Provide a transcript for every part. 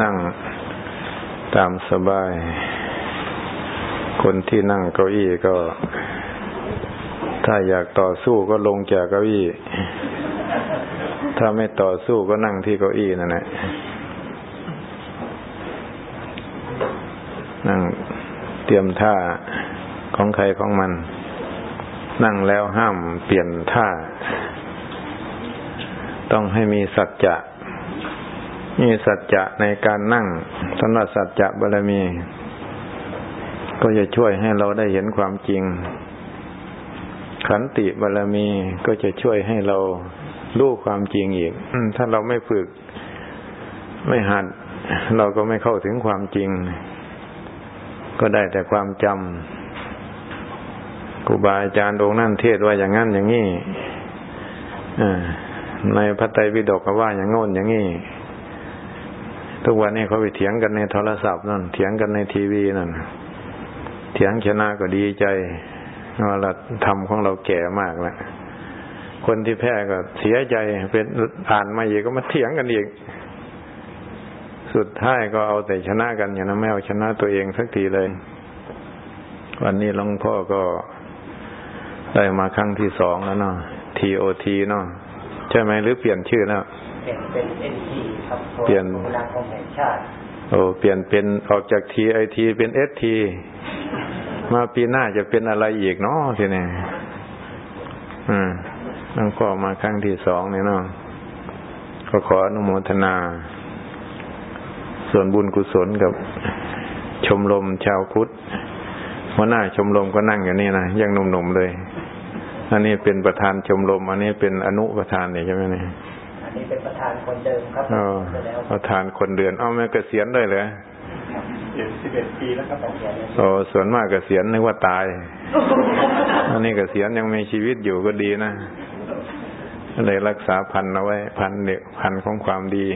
นั่งตามสบาย คนที่นั่งเก้าอี้ก็ ถ้าอยากต่อสู้ก็ลงจากเก้าอี้ ถ้าไม่ต่อสู้ก็นั่งที่เก้าอี้นั่นแหละ นั่งเตรียมท่าของใครของมัน นั่งแล้วห้ามเปลี่ยนท่า ต้องให้มีสัจจะ มีสัจจะในการนั่งสำหรับสัจจะบารมี ก็จะช่วยให้เราได้เห็นความจริง ขันติบารมีก็จะช่วยให้เรารู้ความจริงอีกถ้าเราไม่ฝึก ไม่หัด เราก็ไม่เข้าถึงความจริง ก็ได้แต่ความจำครูบาอาจารย์องค์นั่นเทศว่าอย่างนั้นอย่างนี้ในพระไตรปิฎกว่าอย่างโน้นอย่างนี้ ทุกวันนี้เขาไปเถียงกันในโทรศัพท์นั่นเถียงกันในทีวีนั่นเถียงชนะก็ดีใจว่าเราทำของเราแก่มากแล้วคนที่แพ้ก็เสียใจเป็นอ่านมาอีกก็มาเถียงกันอีก สุดท้ายก็เอาแต่ชนะกันอย่างนั้นไม่เอาชนะตัวเองสักทีเลย วันนี้หลวงพ่อก็ได้มาครั้งที่สองแล้วเนาะ TOT เนาะใช่ไหมหรือเปลี่ยนชื่อแล้ว เป็นเอ็นทีครับเปลี่ยนของแห่งชาติโอ้เปลี่ยนเป็นออกจากทีไอทีเป็นเอสทีมาปีหน้าจะเป็นอะไรอีกเนาะทีนี้อืมนั่งก็มาครั้งที่สองเนี่ยเนาะก็ขออนุโมทนา ส่วนบุญกุศลกับชมรมชาวพุทธหัวหน้าชมรมก็นั่งอยู่นี่นะยังหนุ่มๆเลย อันนี้เป็นประธานชมรม อันนี้เป็นอนุประธานเนี่ยใช่ไหมเนี่ย นี่เป็นประธานคนเดิมครับอ๋อประธานคนเดือนเอาไม่เกษียณด้วยเลยสิบเอ็ดปีแล้วครับโอ้ส่วนมากเกษียณนึกว่าตายอันนี้เกษียณยังมีชีวิตอยู่ก็ดีนะเลยรักษาพันเอาไว้ พันเด็กพันของความดี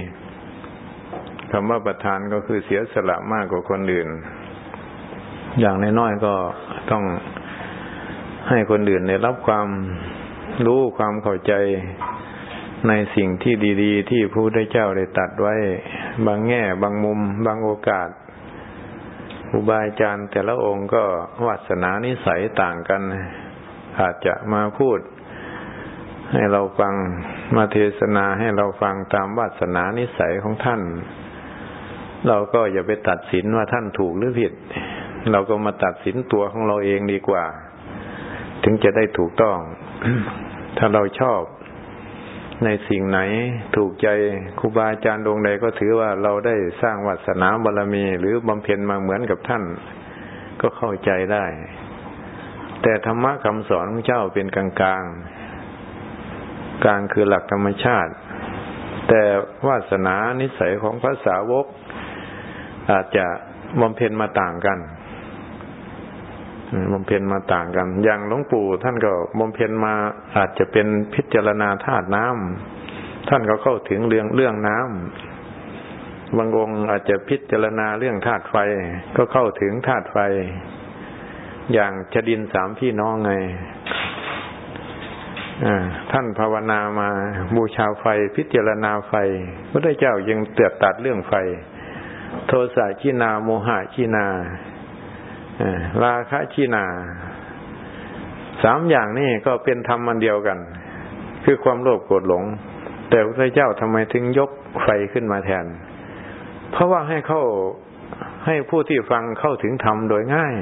คำว่าประธานก็คือเสียสละมากกว่าคนอื่น อย่างน้อยๆก็ต้องให้คนอื่นได้รับความรู้ความเข้าใจ ในสิ่งที่ดีๆ ที่พระพุทธเจ้าได้ตัดไว้ บางแง่บางมุม บางโอกาสครูบาอาจารย์แต่ละองค์ก็วาสนานิสัยต่างกัน อาจจะมาพูด ให้เราฟังมาเทศนาให้เราฟังตามวาสนานิสัยของท่าน เราก็อย่าไปตัดสินว่าท่านถูกหรือผิด เราก็มาตัดสินตัวของเราเองดีกว่า ถึงจะได้ถูกต้อง ถ้าเราชอบ ในสิ่งไหนถูกใจครูบาอาจารย์ดวงใดก็ถือว่าเราได้สร้างวัสนาบารรมี หรือบำเพ็ญมาเหมือนกับท่าน ก็เข้าใจได้ แต่ธรรมะคำสอนของเจ้าเป็นกลางกลางกลางคือหลักธรรมชาติ แต่วาสนานิสัยของพระสาวก อาจจะบำเพ็ญมาต่างกัน บำเพ็ญมาต่างกัน อย่างหลวงปู่ท่านก็บำเพ็ญมาอาจจะเป็นพิจารณาธาตุน้ำท่านก็เข้าถึงเรื่องเรื่องน้ำบางองค์อาจจะพิจารณาเรื่องธาตุไฟ ก็เข้าถึงธาตุไฟ อย่างชดินสามพี่น้องไงท่านภาวนามาบูชาไฟ พิจารณาไฟพระเจ้ายังเตือดตัดเรื่องไฟ โทสะชินา โมหะชินา ราคะชีนา สามอย่างนี้ก็เป็นธรรมมันเดียวกัน คือความโลภโกรธหลง แต่พระเจ้าทำไมถึงยกไฟขึ้นมาแทน เพราะว่าให้เข้าให้ผู้ที่ฟังเข้าถึงธรรมโดยง่าย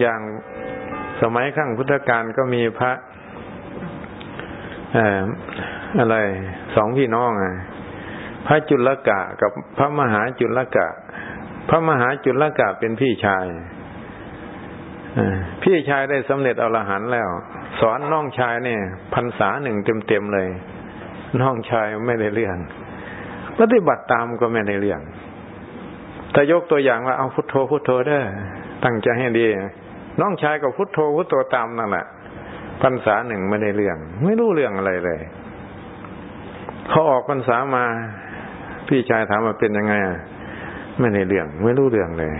อย่างสมัยขั้งพุทธกาลก็มีพระอะไรสองพี่น้องอะพระจุลกะกับพระมหาจุลกะ พระมหาจุลกะเป็นพี่ชายพี่ชายได้สำเร็จอรหันต์แล้ว สอนน้องชายเนี่ยพรรษาหนึ่งเต็มๆเลย น้องชายไม่ได้เรื่องปฏิบัติตามก็ไม่ได้เรื่องแต่ยกตัวอย่างว่าเอาพุทโธพุทโธได้ตั้งใจให้ดี น้องชายก็พุทโธพุทโธตามนั่นแหละพรรษาหนึ่งไม่ได้เรื่อง ไม่รู้เรื่องอะไรเลยเขาออกพรรษามา พี่ชายถามว่าเป็นยังไงอะ ไม่ในเรื่องไม่รู้เรื่องเลย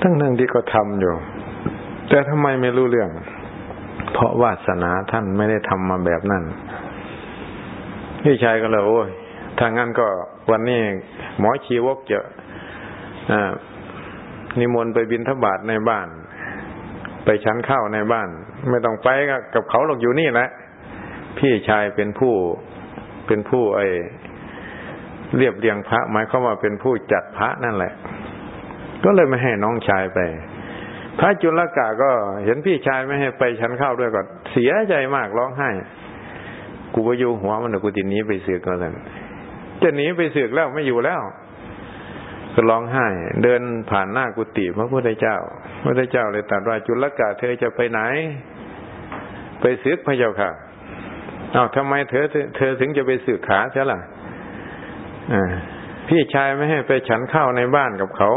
ทั้งทั้งที่ก็ทำอยู่ แต่ทำไมไม่รู้เรื่อง เพราะวาสนาท่านไม่ได้ทำมาแบบนั้นพี่ชายก็เลยโอ้ยถ้างั้นก็วันนี้หมอชีวกจะนิมนต์ไปบินทบาทในบ้าน ไปชั้นข้าวในบ้าน ไม่ต้องไปกับเขาหรอกอยู่นี่แหละพี่ชายเป็นผู้เป็นผู้ไอ เรียบเรียงพระหมายควาว่าเป็นผู้จัดพระนั่นแหละ ก็เลยไม่ให้น้องชายไป พระจุลกะก็เห็นพี่ชายไม่ให้ไปชั้นข้าวด้วยก็เสียใจมากร้องไห้ กูไปอยู่หัวมันกูตินี้ไปเสือกก็สั่นจะหนีไปเสือกแล้วไม่อยู่แล้วก็ร้องไห้ เดินผ่านหน้ากุฏิพระพุทธเจ้า พระพุทธเจ้าเลยตรัสว่าจุลกะเธอจะไปไหน ไปเสือกพระเจ้าค่ะเอาทำไมเธอ เธอถึงจะไปสืบขาใช่ล่ะ พี่ชายไม่ให้ไปฉันข้าวในบ้านกับเขา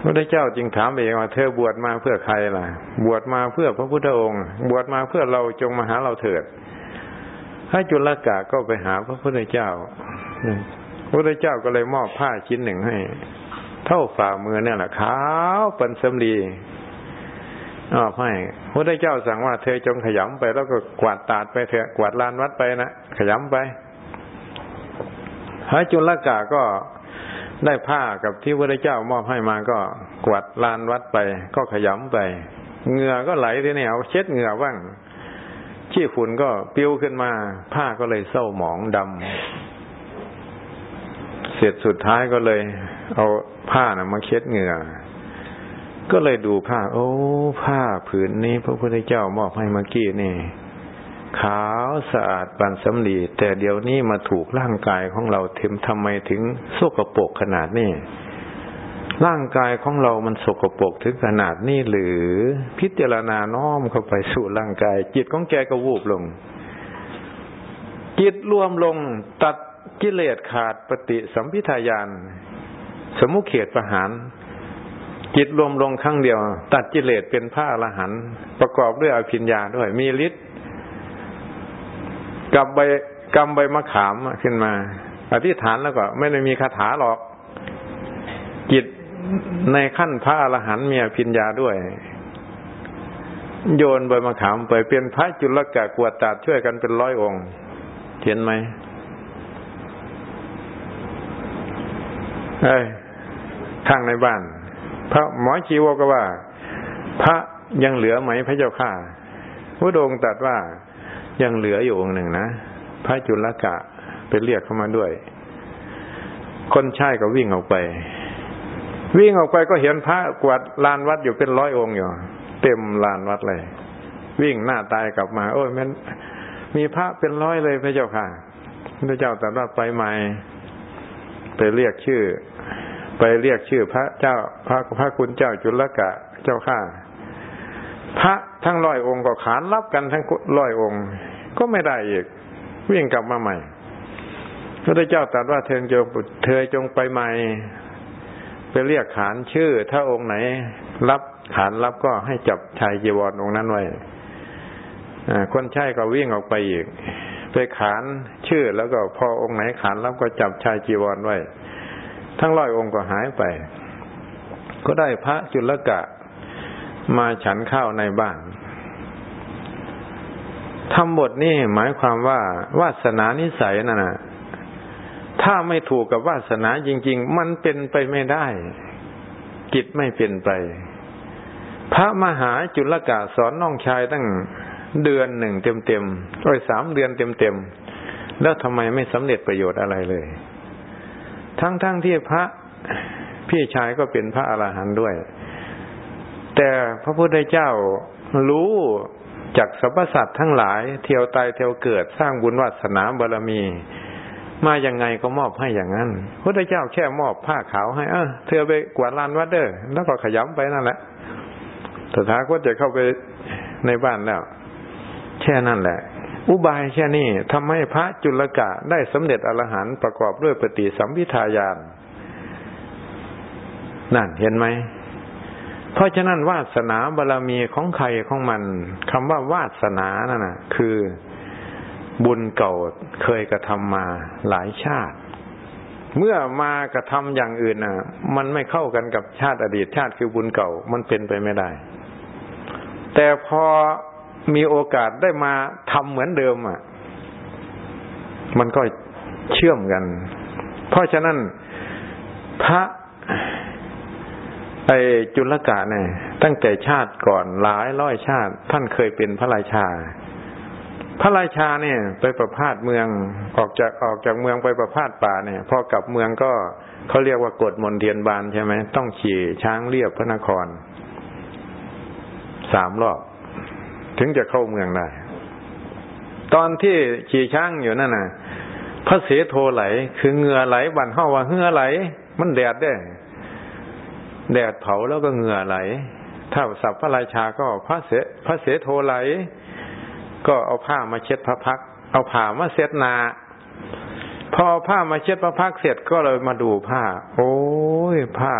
พระเจ้าจึงถามเองว่าเธอบวชมาเพื่อใครล่ะ บวชมาเพื่อพระพุทธองค์ บวชมาเพื่อเราจงมาหาเราเถิดพระจุลกะก็ไปหาพระพุทธเจ้าพระพุทธเจ้าก็เลยมอบผ้าชิ้นหนึ่งให้ เท่าฝ่ามือเนี่ยแหละขาวเป็นสำลีอ๋อให้พระเจ้าสั่งว่าเธอจงขยำไปแล้วก็กวาดตาดไปเถอะกวาดลานวัดไปนะขยำไป พระจุลกาก็ได้ผ้ากับที่พระเจ้ามอบให้มาก็กวาดลานวัดไป ก็ขยำไปเหงื่อก็ไหลทีนี่เอาเช็ดเหงื่อบ้างขี้ฝุ่นก็ปิ้วขึ้นมา ผ้าก็เลยเศร้าหมองดำเสร็จสุดท้ายก็เลย เอาผ้านะมาเช็ดเหงื่อ ก็เลยดูผ้า โอ้ ผ้าผืนนี้พระพุทธเจ้ามอบให้เมื่อกี้นี่ ขาวสะอาดปันสำลีแต่เดี๋ยวนี้มาถูกร่างกายของเราเทมทำไมถึงสกปรกขนาดนี้ร่างกายของเรามันสกปรกถึงขนาดนี้หรือพิจารณาน้อมเข้าไปสู่ร่างกาย จิตของแกก็วูบลง จิตรวมลงตัดกิเลสขาดปฏิสัมพิทายาน สมุเขตประหาร จิตรวมลงครั้งเดียว ตัดกิเลสเป็นพระอรหันต์ประกอบด้วยอภิญญาด้วย มีฤทธิ์ กับใบกำใบมะขามขึ้นมา อธิษฐานแล้วก็ไม่ได้มีคาถาหรอก จิตในขั้นพระอรหันต์มีอภิญญาด้วย โยนใบมะขามไปเป็นพระจุลกะกวดตาดช่วยกันเป็นร้อยองค์เห็นไหมเอ้ยข้างในบ้าน พระหมอชีวก็ว่า พระยังเหลือไหมพระเจ้าข้าพระองค์ตรัสว่า ยังเหลืออยู่องค์หนึ่งนะพระจุลกะไปเรียกเข้ามาด้วย คนใช้ก็วิ่งออกไป วิ่งออกไปก็เห็นพระกวาดลานวัดอยู่เป็นร้อยองค์อยู่ เต็มลานวัดเลย วิ่งหน้าตายกลับมา โอ้ยมันมีพระเป็นร้อยเลยพระเจ้าค่ะพระเจ้าตรัสว่าไปใหม่ไปเรียกชื่อ ไปเรียกชื่อพระเจ้า พระพระคุณเจ้าจุลกะเจ้าข้า พระทั้งร้อยองค์ก็ขานรับกันทั้งร้อยองค์ ก็ไม่ได้อีกวิ่งกลับมาใหม่พระเจ้าตรัสว่าเธอจงเธอจงไปใหม่ไปเรียกขานชื่อ ถ้าองค์ไหน รับขานรับก็ให้จับชายจีวรองค์นั้นไว้คนใช้ก็วิ่งออกไปอีก ไปขานชื่อแล้วก็พอองค์ไหนขานรับก็จับชายจีวรไว้ ทั้งร้อยองค์ก็หายไป ก็ได้พระจุลกะ มาฉันข้าวในบ้านทำบทนี้หมายความว่าวาสนานิสัยนั่นนะถ้าไม่ถูกกับวาสนาจริง ๆ มันเป็นไปไม่ได้กิจไม่เป็นไป พระมหาจุลกะสอนน้องชายตั้งเดือนหนึ่งเต็มๆโอ้ยสามเดือนเต็มๆ แล้วทำไมไม่สำเร็จประโยชน์อะไรเลย ทั้งๆทที่พระพี่ชายก็เป็นพระอรหันต์ด้วย แต่พระพุทธเจ้ารู้จากสรรพสัตว์ทั้งหลาย เที่ยวตายเที่ยวเกิดสร้างบุญวัสนาบารมี มาอย่างไงก็มอบให้อย่างนั้นพุทธเจ้าแค่มอบผ้าขาวให้เออเธอไปกวาดลานวัดเด้อแล้วก็ขยำไปนั่นแหละตถาคตจะเข้าไปในบ้านแล้วแค่นั้นแหละ อุบายแค่นี้ทำให้พระจุลกะได้สำเร็จอรหันต์ประกอบด้วยปฏิสัมพิทายาน นั่นเห็นไหม เพราะฉะนั้นวาสนาบารรมีของใครของมันคำว่าวาสนานั่นนะคือบุญเก่าเคยกระทำมาหลายชาติ เมื่อมากระทำอย่างอื่นน่ะ มันไม่เข้ากันกับชาติอดีตชาติคือบุญเก่ามันเป็นไปไม่ได้ แต่พอมีโอกาสได้มาทำเหมือนเดิมอะ มันก็เชื่อมกัน เพราะฉะนั้นพระ ไอจุลกะเนี่ยตั้งแต่ชาติก่อนหลายร้อยชาติ ท่านเคยเป็นพระราชา พระราชาเนี่ย ไปประพาสเมืองออกจากออกจากเมืองไปประพาสป่าเนี่ยพอกลับเมืองก็เขาเรียกว่ากฎมนเทียนบานใช่ไหมต้องขี่ช้างเรียบพระนครสามรอบ ถึงจะเข้าเมืองได้ ตอนที่ขี่ช้างอยู่นั่นน่ะพระเสโทไหล คือเหงื่อไหลบันเข้าว่าเหงื่อไหล มันแดดได้ แดดเผาแล้วก็เหงื่อไหล ถ้าสับพระราชาก็พระเสพระเสโทไหล ก็เอาผ้ามาเช็ดพระพัก เอาผ้ามาเช็ดนา พอผ้ามาเช็ดพระพักเสร็จก็เลยมาดูผ้า โอ้ยผ้า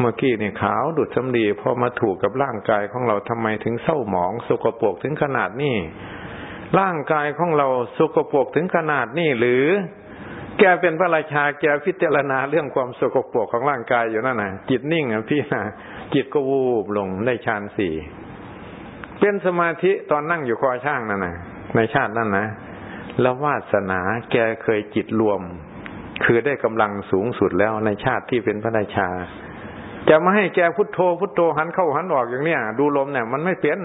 เมื่อกี้เนี่ยขาวดุดสำลีพอมาถูกกับร่างกายของเราทำไมถึงเศร้าหมองสกปรกถึงขนาดนี้ร่างกายของเราสกปรกถึงขนาดนี้หรือ แกเป็นพระราชาแกพิจารณาเรื่องความสกปรกของร่างกายอยู่นั่นน่ะจิตนิ่งอะพี่นะจิตก็วูบลงได้ฌานสี่เป็นสมาธิตอนนั่งอยู่คอช่างนั่นน่ะในชาตินั่นนะแล้ววาสนาแกเคยจิตรวม คือได้กำลังสูงสุดแล้วในชาติที่เป็นพระราชา จะมาให้แกพุทโธ พุทโธหันเข้าหันออกอย่างเนี้ยดูลมเนี่ยมันไม่เป็น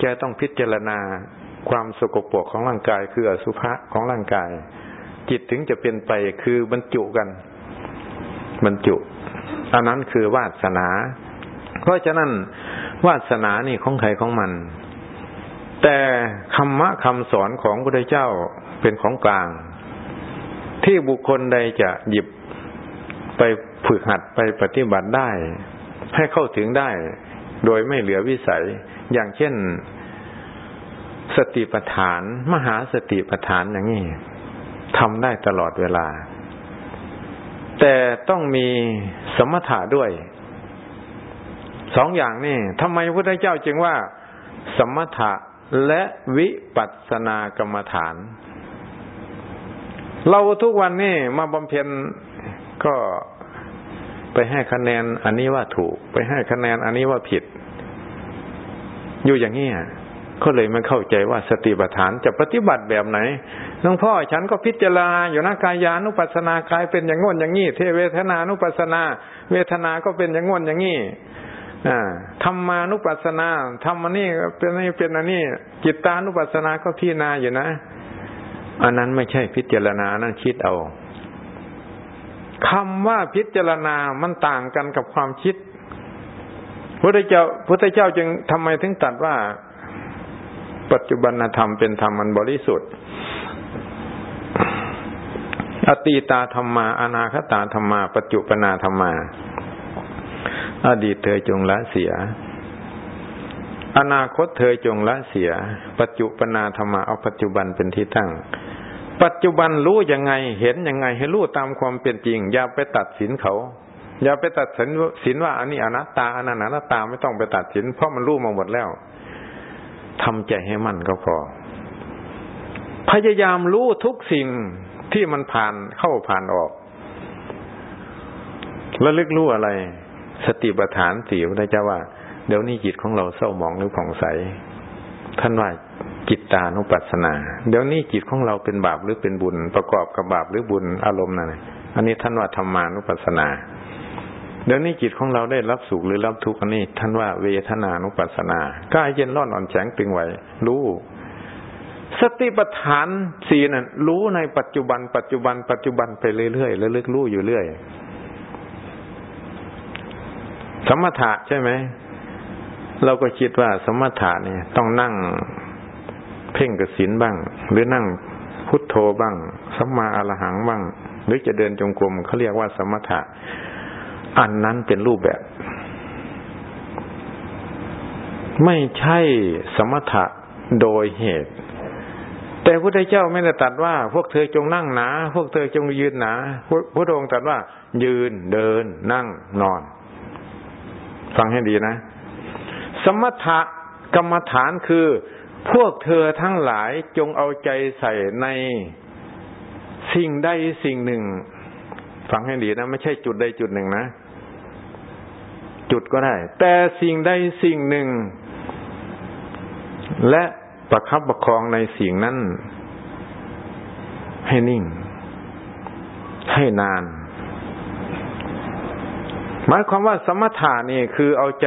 แกต้องพิจารณาความสกปรกของร่างกายคืออสุภะของร่างกาย จิตถึงจะเป็นไปคือบรรจุกันบรรจุ อันนั้นคือวาสนา เพราะฉะนั้นวาสนานี่ของใครของมัน แต่คำมะคำสอนของพระเจ้าเป็นของกลาง ที่บุคคลใดจะหยิบไปฝึกหัดไปปฏิบัติได้ ให้เข้าถึงได้ โดยไม่เหลือวิสัย อย่างเช่น สติปัฏฐาน มหาสติปัฏฐานอย่างนี้ ทำได้ตลอดเวลา แต่ต้องมีสมถะด้วย สองอย่างนี่ทำไมพระพุทธเจ้าจึงว่า สมถะและวิปัสสนากรรมฐาน เราทุกวันนี่มาบำเพ็ญก็ไปให้คะแนนอันนี้ว่าถูก ไปให้คะแนนอันนี้ว่าผิด อยู่อย่างนี้ก็เลยไม่เข้าใจว่าสติปัฏฐานจะปฏิบัติแบบไหน หลวงพ่อฉันก็พิจารณาอยู่นะกายานุปัสสนากายเป็นอย่างง่นอย่างงี้เทเวทนานุปัสสนา เวทนาก็เป็นอย่างง่นอย่างงี้ธรรมานุปัสสนาธรรมนี่เป็นนี่เป็นอันนี้ จิตตานุปัสสนาก็พิจารณาอยู่นะ อันนั้นไม่ใช่พิจารณานั่นคิดเอาคำว่าพิจารณามันต่างกันกับความคิดพระเจ้าพระเจ้าจึงทำไมถึงตัดว่า ปัจจุบันธรรมเป็นธรรมมันบริสุทธิ์ อตีตาธรรมา อนาคตาธรรมา ปัจจุปนาธรรมา อดีตเธอจงละเสีย อนาคตเธอจงละเสีย ปัจจุปนาธรรมาเอาปัจจุบันเป็นที่ตั้ง ปัจจุบันรู้ยังไง เห็นยังไง ให้รู้ตามความเป็นจริง อย่าไปตัดสินเขา อย่าไปตัดสินสินว่าอันนี้อนัตตาอันนั้นอนัตตาไม่ต้องไปตัดสิน เพราะมันรู้มาหมดแล้วทำใจให้มั่นก็พอ พยายามรู้ทุกสิ่งที่มันผ่านเข้าผ่านออกแล้วลึกรู้อะไร สติปัฏฐานสี่พระเจ้าว่า เดี๋ยวนี้จิตของเราเศร้าหมองหรือผ่องใส ท่านว่าจิตตานุปัสสนา เดี๋ยวนี้จิตของเราเป็นบาปหรือเป็นบุญ ประกอบกับบาปหรือบุญอารมณ์นั่นอันนี้ท่านว่าธรรมานุปัสสนา เดี๋ยวนี้จิตของเราได้รับสุขหรือรับทุกข์อันนี้ ท่านว่าเวทนานุปัสสนากายเย็นร้อนอ่อนแข็งตึงไหวรู้ สติปัฏฐานสี่นั่นรู้ในปัจจุบัน ปัจจุบัน ปัจจุบันไปเรื่อยๆแล้วลึกรู้อยู่เรื่อยสมถะใช่ไหมเราก็คิดว่าสมถะเนี่ยต้องนั่งเพ่งกสินบ้าง หรือนั่งพุทโธบ้างสัมมาอรหังบ้าง หรือจะเดินจงกรมเขาเรียกว่าสมถะ อันนั้นเป็นรูปแบบ ไม่ใช่สมถะโดยเหตุ แต่พระเจ้าไม่ได้ตัดว่า พวกเธอจงนั่งหนา พวกเธอจงยืนหนาพระองค์ตรัสว่า ยืนเดิน นั่งนอน ฟังให้ดีนะ สมถะกรรมฐานคือ พวกเธอทั้งหลายจงเอาใจใส่ในสิ่งใดสิ่งหนึ่ง ฟังให้ดีนะ ไม่ใช่จุดใดจุดหนึ่งนะ จุดก็ได้ แต่สิ่งใดสิ่งหนึ่ง และ ประคับประคองในสิ่งนั้น ให้นิ่ง ให้นาน หมายความว่าสมถะนี่คือเอาใจ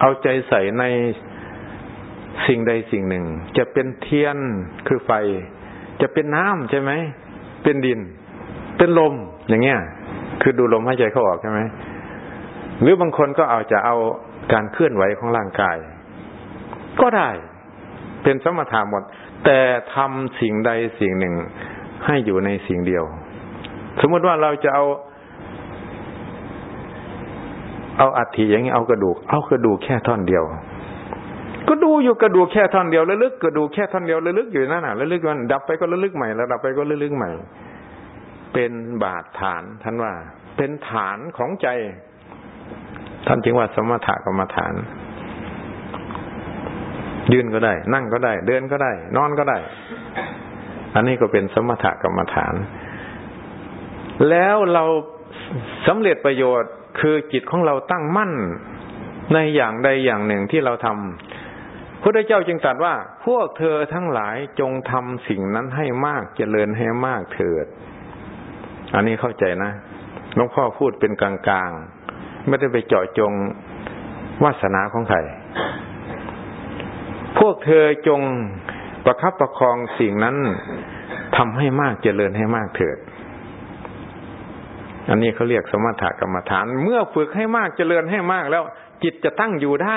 เอาใจใส่ในสิ่งใดสิ่งหนึ่ง จะเป็นเทียนคือไฟ จะเป็นน้ำใช่ไหม เป็นดิน เป็นลมอย่างเงี้ย คือดูลมหายใจเข้าออกใช่ไหมหรือบางคนก็เอาจะเอาการเคลื่อนไหวของร่างกาย ก็ได้ เป็นสมถะหมด แต่ทำสิ่งใดสิ่งหนึ่งให้อยู่ในสิ่งเดียว สมมติว่าเราจะเอา เอาอัฐิอย่างนี้เอากระดูก เอากระดูกแค่ท่อนเดียว ก็ดูอยู่กระดูกแค่ท่อนเดียวแล้วลึกกระดูกแค่ท่อนเดียวแล้วลึกอยู่นั่นน่ะแล้วลึกมันดับไปก็ลึกใหม่แล้วดับไปก็ลึกใหม่ เป็นบาดฐานท่านว่า เป็นฐานของใจ ท่านจึงว่าสมถะกรรมฐาน ยืนก็ได้ นั่งก็ได้ เดินก็ได้ นอนก็ได้ อันนี้ก็เป็นสมถะกรรมฐาน แล้วเราสำเร็จประโยชน์คือจิตของเราตั้งมั่นในอย่างใดอย่างหนึ่งที่เราทำพระเจ้าจึงตรัสว่า พวกเธอทั้งหลายจงทำสิ่งนั้นให้มากเจริญให้มากเถิด อันนี้เข้าใจนะหลวงพ่อพูดเป็นกลางๆ ไม่ได้ไปเจาะจงวาสนาของใคร พวกเธอจงประคับประคองสิ่งนั้นทำให้มากเจริญให้มากเถิด อันนี้เขาเรียกสมถกรรมฐาน เมื่อฝึกให้มากเจริญให้มากแล้ว จิตจะตั้งอยู่ได้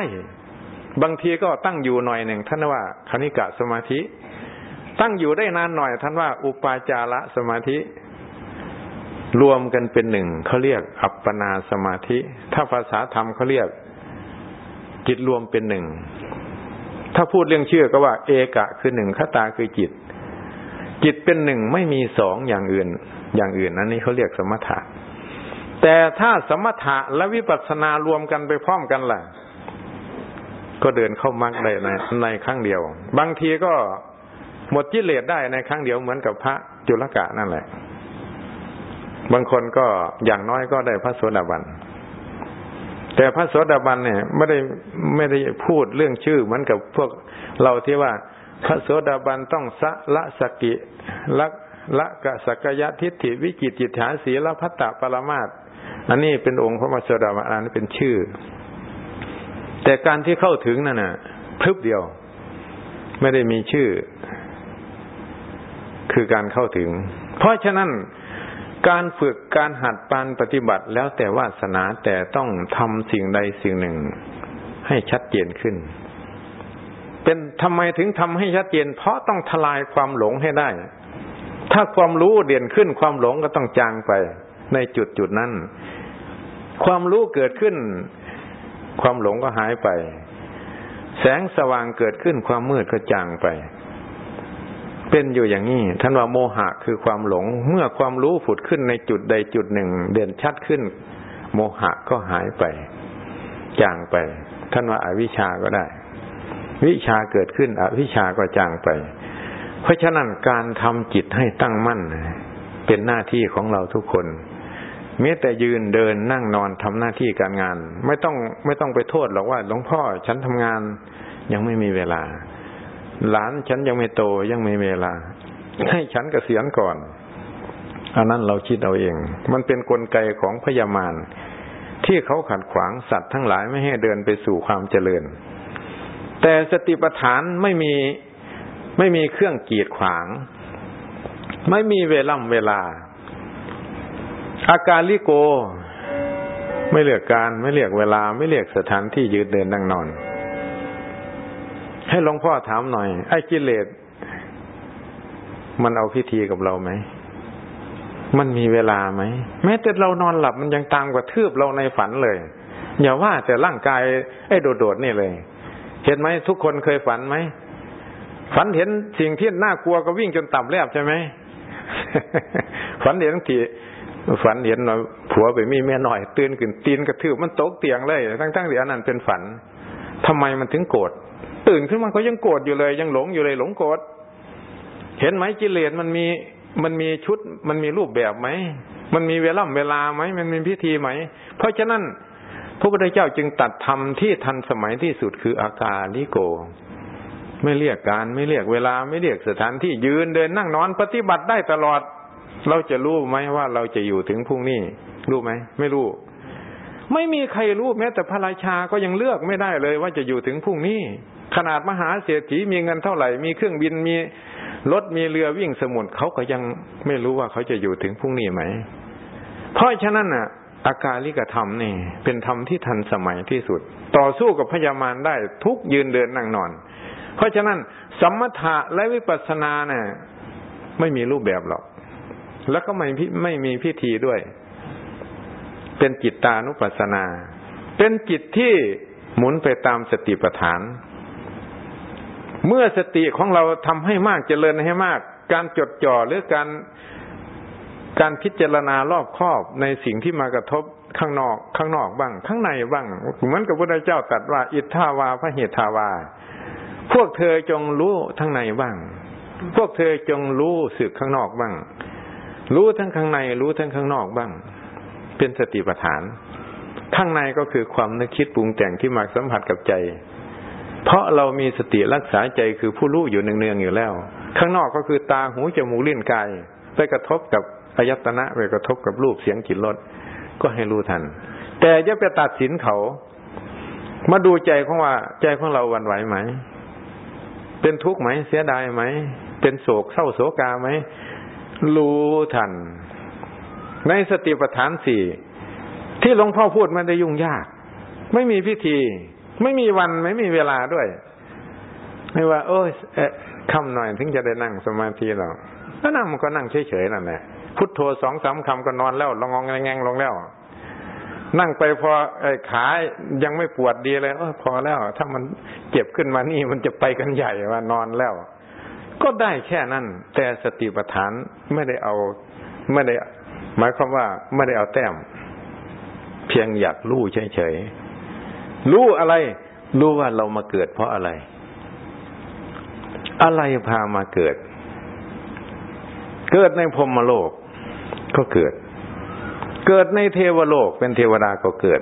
บางทีก็ตั้งอยู่หน่อยหนึ่งท่านว่าคณิกะสมาธิ ตั้งอยู่ได้นานหน่อยท่านว่า อุปาจาระสมาธิ รวมกันเป็นหนึ่งเขาเรียกอัปปนาสมาธิ ถ้าภาษาธรรมเขาเรียกจิตรวมเป็นหนึ่ง ถ้าพูดเรื่องเชื่อก็ว่า เอกะคือหนึ่งขตาคือจิต จิตเป็นหนึ่งไม่มีสองอย่างอื่น อย่างอื่นอันนี้เขาเรียกสมถะ แต่ถ้าสมถะและวิปัสสนารวมกันไปพร้อมกันล่ะ ก็เดินเข้ามรรคได้ในในครั้งเดียว บางทีก็หมดจิเลสได้ในครั้งเดียวเหมือนกับพระจุลกะนั่นแหละ บางคนก็อย่างน้อยก็ได้พระโสดาบัน แต่พระโสดาบันเนี่ยไม่ได้ไม่ได้พูดเรื่องชื่อเหมือนกับพวกเราที่ว่า พระโสดาบันต้องสะละสกิละละกะสักยะทิฏฐิวิจิตจิตฐานสีละพัตตปรมาตอันนี้เป็นองค์พระมาสดาบันอันนี้เป็นชื่อ แต่การที่เข้าถึงนั่นน่ะพึบเดียว ไม่ได้มีชื่อ คือการเข้าถึง เพราะฉะนั้น การฝึกการหัดปานปฏิบัติแล้วแต่วาสนาแต่ต้องทำสิ่งใดสิ่งหนึ่ง ให้ชัดเจนขึ้น เป็นทำไมถึงทำให้ชัดเจน เพราะต้องทลายความหลงให้ได้ ถ้าความรู้เด่นขึ้นความหลงก็ต้องจางไป ในจุดจุดนั้น ความรู้เกิดขึ้น ความหลงก็หายไป แสงสว่างเกิดขึ้นความมืดก็จางไป เป็นอยู่อย่างนี้ท่านว่าโมหะคือความหลง เมื่อความรู้ผุดขึ้นในจุดใดจุดหนึ่ง เด่นชัดขึ้น โมหะก็หายไปจางไป ท่านว่าอาวิชาก็ได้ วิชาเกิดขึ้น อวิชาก็จางไป เพราะฉะนั้นการทำจิตให้ตั้งมั่น เป็นหน้าที่ของเราทุกคนแม้แต่ยืนเดินนั่งนอนทำหน้าที่การงาน ไม่ต้องไม่ต้องไปโทษหรอกว่าหลวงพ่อฉันทำงานยังไม่มีเวลา หลานฉันยังไม่โตยังไม่เวลา ให้ฉันกเกษียณก่อนอันนั้นเราคิดเอาเอง มันเป็นนกลไกของพยามารที่เขาขัดขวางสัตว์ทั้งหลายไม่ให้เดินไปสู่ความเจริญ แต่สติปัฏฐานไม่มีไม่มีเครื่องกีดขวาง ไม่มีเวล่ำเวลา อาการลิโก ไม่เลือกการไม่เลือกเวลา ไม่เลือกสถานที่ยืนเดินนั่งนอน ให้หลวงพ่อถามหน่อย ไอ้กิเลสมันเอาพิธีกับเราไหม มันมีเวลาไหม แม้แต่เรานอนหลับมันยังตามกว่าทืบเราในฝันเลย อย่าว่าแต่ร่างกายไอ้โดดๆนี่เลย เห็นไหมทุกคนเคยฝันไหม ฝันเห็นสิ่งที่น่ากลัวก็วิ่งจนต่ำแลบใช่ไหม ฝันเห็นทั้งทีฝันเห็นเราผัวไปมีเมียหน่อย ตื่นขึ้นตีนกระทืบมันตกเตียงเลย ทั้งๆที่อันนั้นเป็นฝันทำไมมันถึงโกรธ ตื่นขึ้นมาเขายังโกรธอยู่เลย ยังหลงอยู่เลย หลงโกรธเห็นไหมกิเลสมันมีมันมีชุด มันมีรูปแบบไหมมันมีเวลาเวลาไหมมันมีพิธีไหม เพราะฉะนั้นพระพุทธเจ้าจึงตัดธรรมที่ทันสมัยที่สุดคืออาการลิโก ไม่เรียกการไม่เรียกเวลาไม่เรียกสถานที่ยืนเดินนั่งนอนปฏิบัติได้ตลอด เราจะรู้ไหมว่าเราจะอยู่ถึงพรุ่งนี้รู้ไหมไม่รู้ ไม่มีใครรู้แม้แต่พระราชาก็ยังเลือกไม่ได้เลยว่าจะอยู่ถึงพรุ่งนี้ ขนาดมหาเศรษฐีมีเงินเท่าไหร่ มีเครื่องบินมีรถมีเรือวิ่งสมุทรเขาก็ยังไม่รู้ว่าเขาจะอยู่ถึงพรุ่งนี้ไหม เพราะฉะนั้นอะอาการลิกธรรมนี่ เป็นธรรมที่ทันสมัยที่สุด ต่อสู้กับพยามารได้ทุกยืนเดินนั่งนอน เพราะฉะนั้น สมถะและวิปัสสนาเนี่ยไม่มีรูปแบบหรอก แล้วก็ไม่ไม่มีพิธีด้วย เป็นจิตตานุปัสสนา เป็นจิตที่หมุนไปตามสติปัฏฐาน เมื่อสติของเราทำให้มากเจริญให้มาก การจดจ่อหรือการการพิจารณารอบครอบในสิ่งที่มากระทบข้างนอก ข้างนอกบ้าง ข้างในบ้างเหมือนกับพระเจ้าตรัสว่า อิทธาวาพระเหตทาวา พวกเธอจงรู้ทั้งในบ้าง พวกเธอจงรู้สึกข้างนอกบ้าง รู้ทั้งข้างใน รู้ทั้งข้างนอกบ้าง เป็นสติปัฏฐาน ข้างในก็คือความนึกคิดปรุงแต่งที่มาสัมผัสกับใจ เพราะเรามีสติรักษาใจคือผู้รู้อยู่เนืองๆอยู่แล้ว ข้างนอกก็คือตาหูจมูกลิ้นกายไปกระทบกับอายตนะไปกระทบกับรูปเสียงกลิ่นรสก็ให้รู้ทัน แต่อย่าไปตัดสินเขา มาดูใจของว่า ใจของเราวันไหวไหม เป็นทุกข์ไหม เสียดายไหม เป็นโศกเศร้าโศกาไหม รู้ทัน ในสติปัฏฐานสี่ที่หลวงพ่อพูดมันได้ยุ่งยาก ไม่มีพิธี ไม่มีวันไม่มีเวลาด้วย ไม่ว่า โอ้ยคำหน่อยถึงจะได้นั่งสมาธิหรอกก็นั่งมันก็นั่งเฉยๆนั่นแหละพุทโธสองสามคำก็นอนแล้วลองงแงงลงแล้ว นั่งไปพอไอ้ขายังไม่ปวดดีเลยเออพอแล้ว ถ้ามันเจ็บขึ้นมานี่มันจะไปกันใหญ่ว่านอนแล้ว ก็ได้แค่นั้น แต่สติปัฏฐานไม่ได้เอาไม่ได้ หมายความว่าไม่ได้เอาแต้ม เพียงอยากรู้เฉยๆ รู้อะไร รู้ว่าเรามาเกิดเพราะอะไร อะไรพามาเกิด เกิดในพรมโลกก็เกิด เกิดในเทวโลก เป็นเทวดาก็เกิด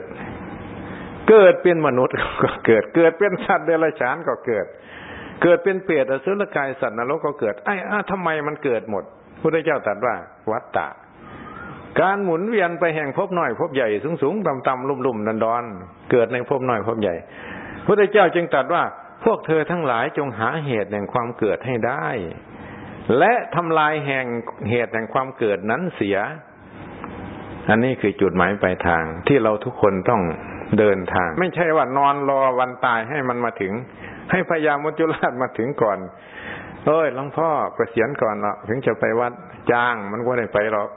เกิดเป็นมนุษย์ก็เกิด เกิดเป็นสัตว์เดรัจฉานก็เกิด เกิดเป็นเปรตอสุรกายสัตว์นรกก็เกิดไอ้อาทำไมมันเกิดหมดพระเจ้าตรัสว่า วัตตะ การหมุนเวียนไปแห่งพบน้อยพบใหญ่สูงสูงต่ำต่ำลุ่มลุ่มดันดอนเกิดในพบน้อยพบใหญ่พระเจ้าจึงตรัสว่าพวกเธอทั้งหลายจงหาเหตุแห่งความเกิดให้ได้ และทำลายแห่งเหตุแห่งความเกิดนั้นเสีย อันนี้คือจุดหมายปลายทางที่เราทุกคนต้องเดินทาง ไม่ใช่ว่านอนรอวันตายให้มันมาถึง ให้พญามุจุราชมาถึงก่อน เอ้ยหลวงพ่อเกษียณก่อนเนาะถึงจะไปวัดจ้างมันก็ได้ไปหรอก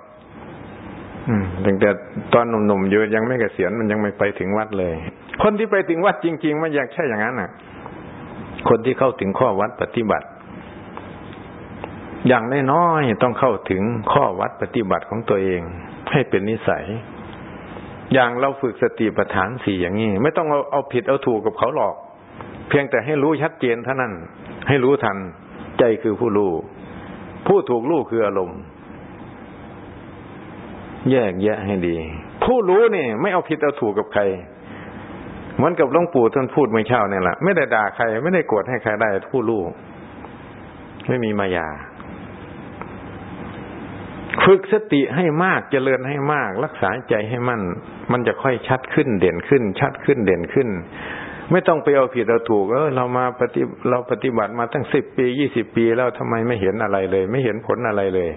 ตั้งแต่ตอนหนุ่มๆอยู่ยังไม่เกษียณมันยังไม่ไปถึงวัดเลย คนที่ไปถึงวัดจริง ๆ มันอยากใช่อย่างนั้นอะ คนที่เข้าถึงข้อวัดปฏิบัติ อย่างน้อยๆต้องเข้าถึงข้อวัดปฏิบัติของตัวเอง ให้เป็นนิสัย อย่างเราฝึกสติปัฏฐานสี่อย่างนี้ ไม่ต้องเอาเอาผิดเอาถูกกับเขาหรอก เพียงแต่ให้รู้ชัดเจนเท่านั้น ให้รู้ทัน ใจคือผู้รู้ผู้ถูกรู้คืออารมณ์ แยกแยะให้ดี ผู้รู้นี่ ไม่เอาผิดเอาถูกกับใคร เหมือนกับหลวงปู่ท่านพูดเมื่อเช้าเนี่ยแหละไม่ได้ด่าใคร ไม่ได้โกรธให้ใครได้ผู้รู้ไม่มีมายา ฝึกสติให้มากเจริญให้มาก รักษาใจให้มั่น มันจะค่อยชัดขึ้นเด่นขึ้น ชัดขึ้นเด่นขึ้น ไม่ต้องไปเอาผิดเอาถูกเออเรามาปฏิเราปฏิบัติมาตั้งสิบปียี่สิบปีแล้วทำไมไม่เห็นอะไรเลย ไม่เห็นผลอะไรเลย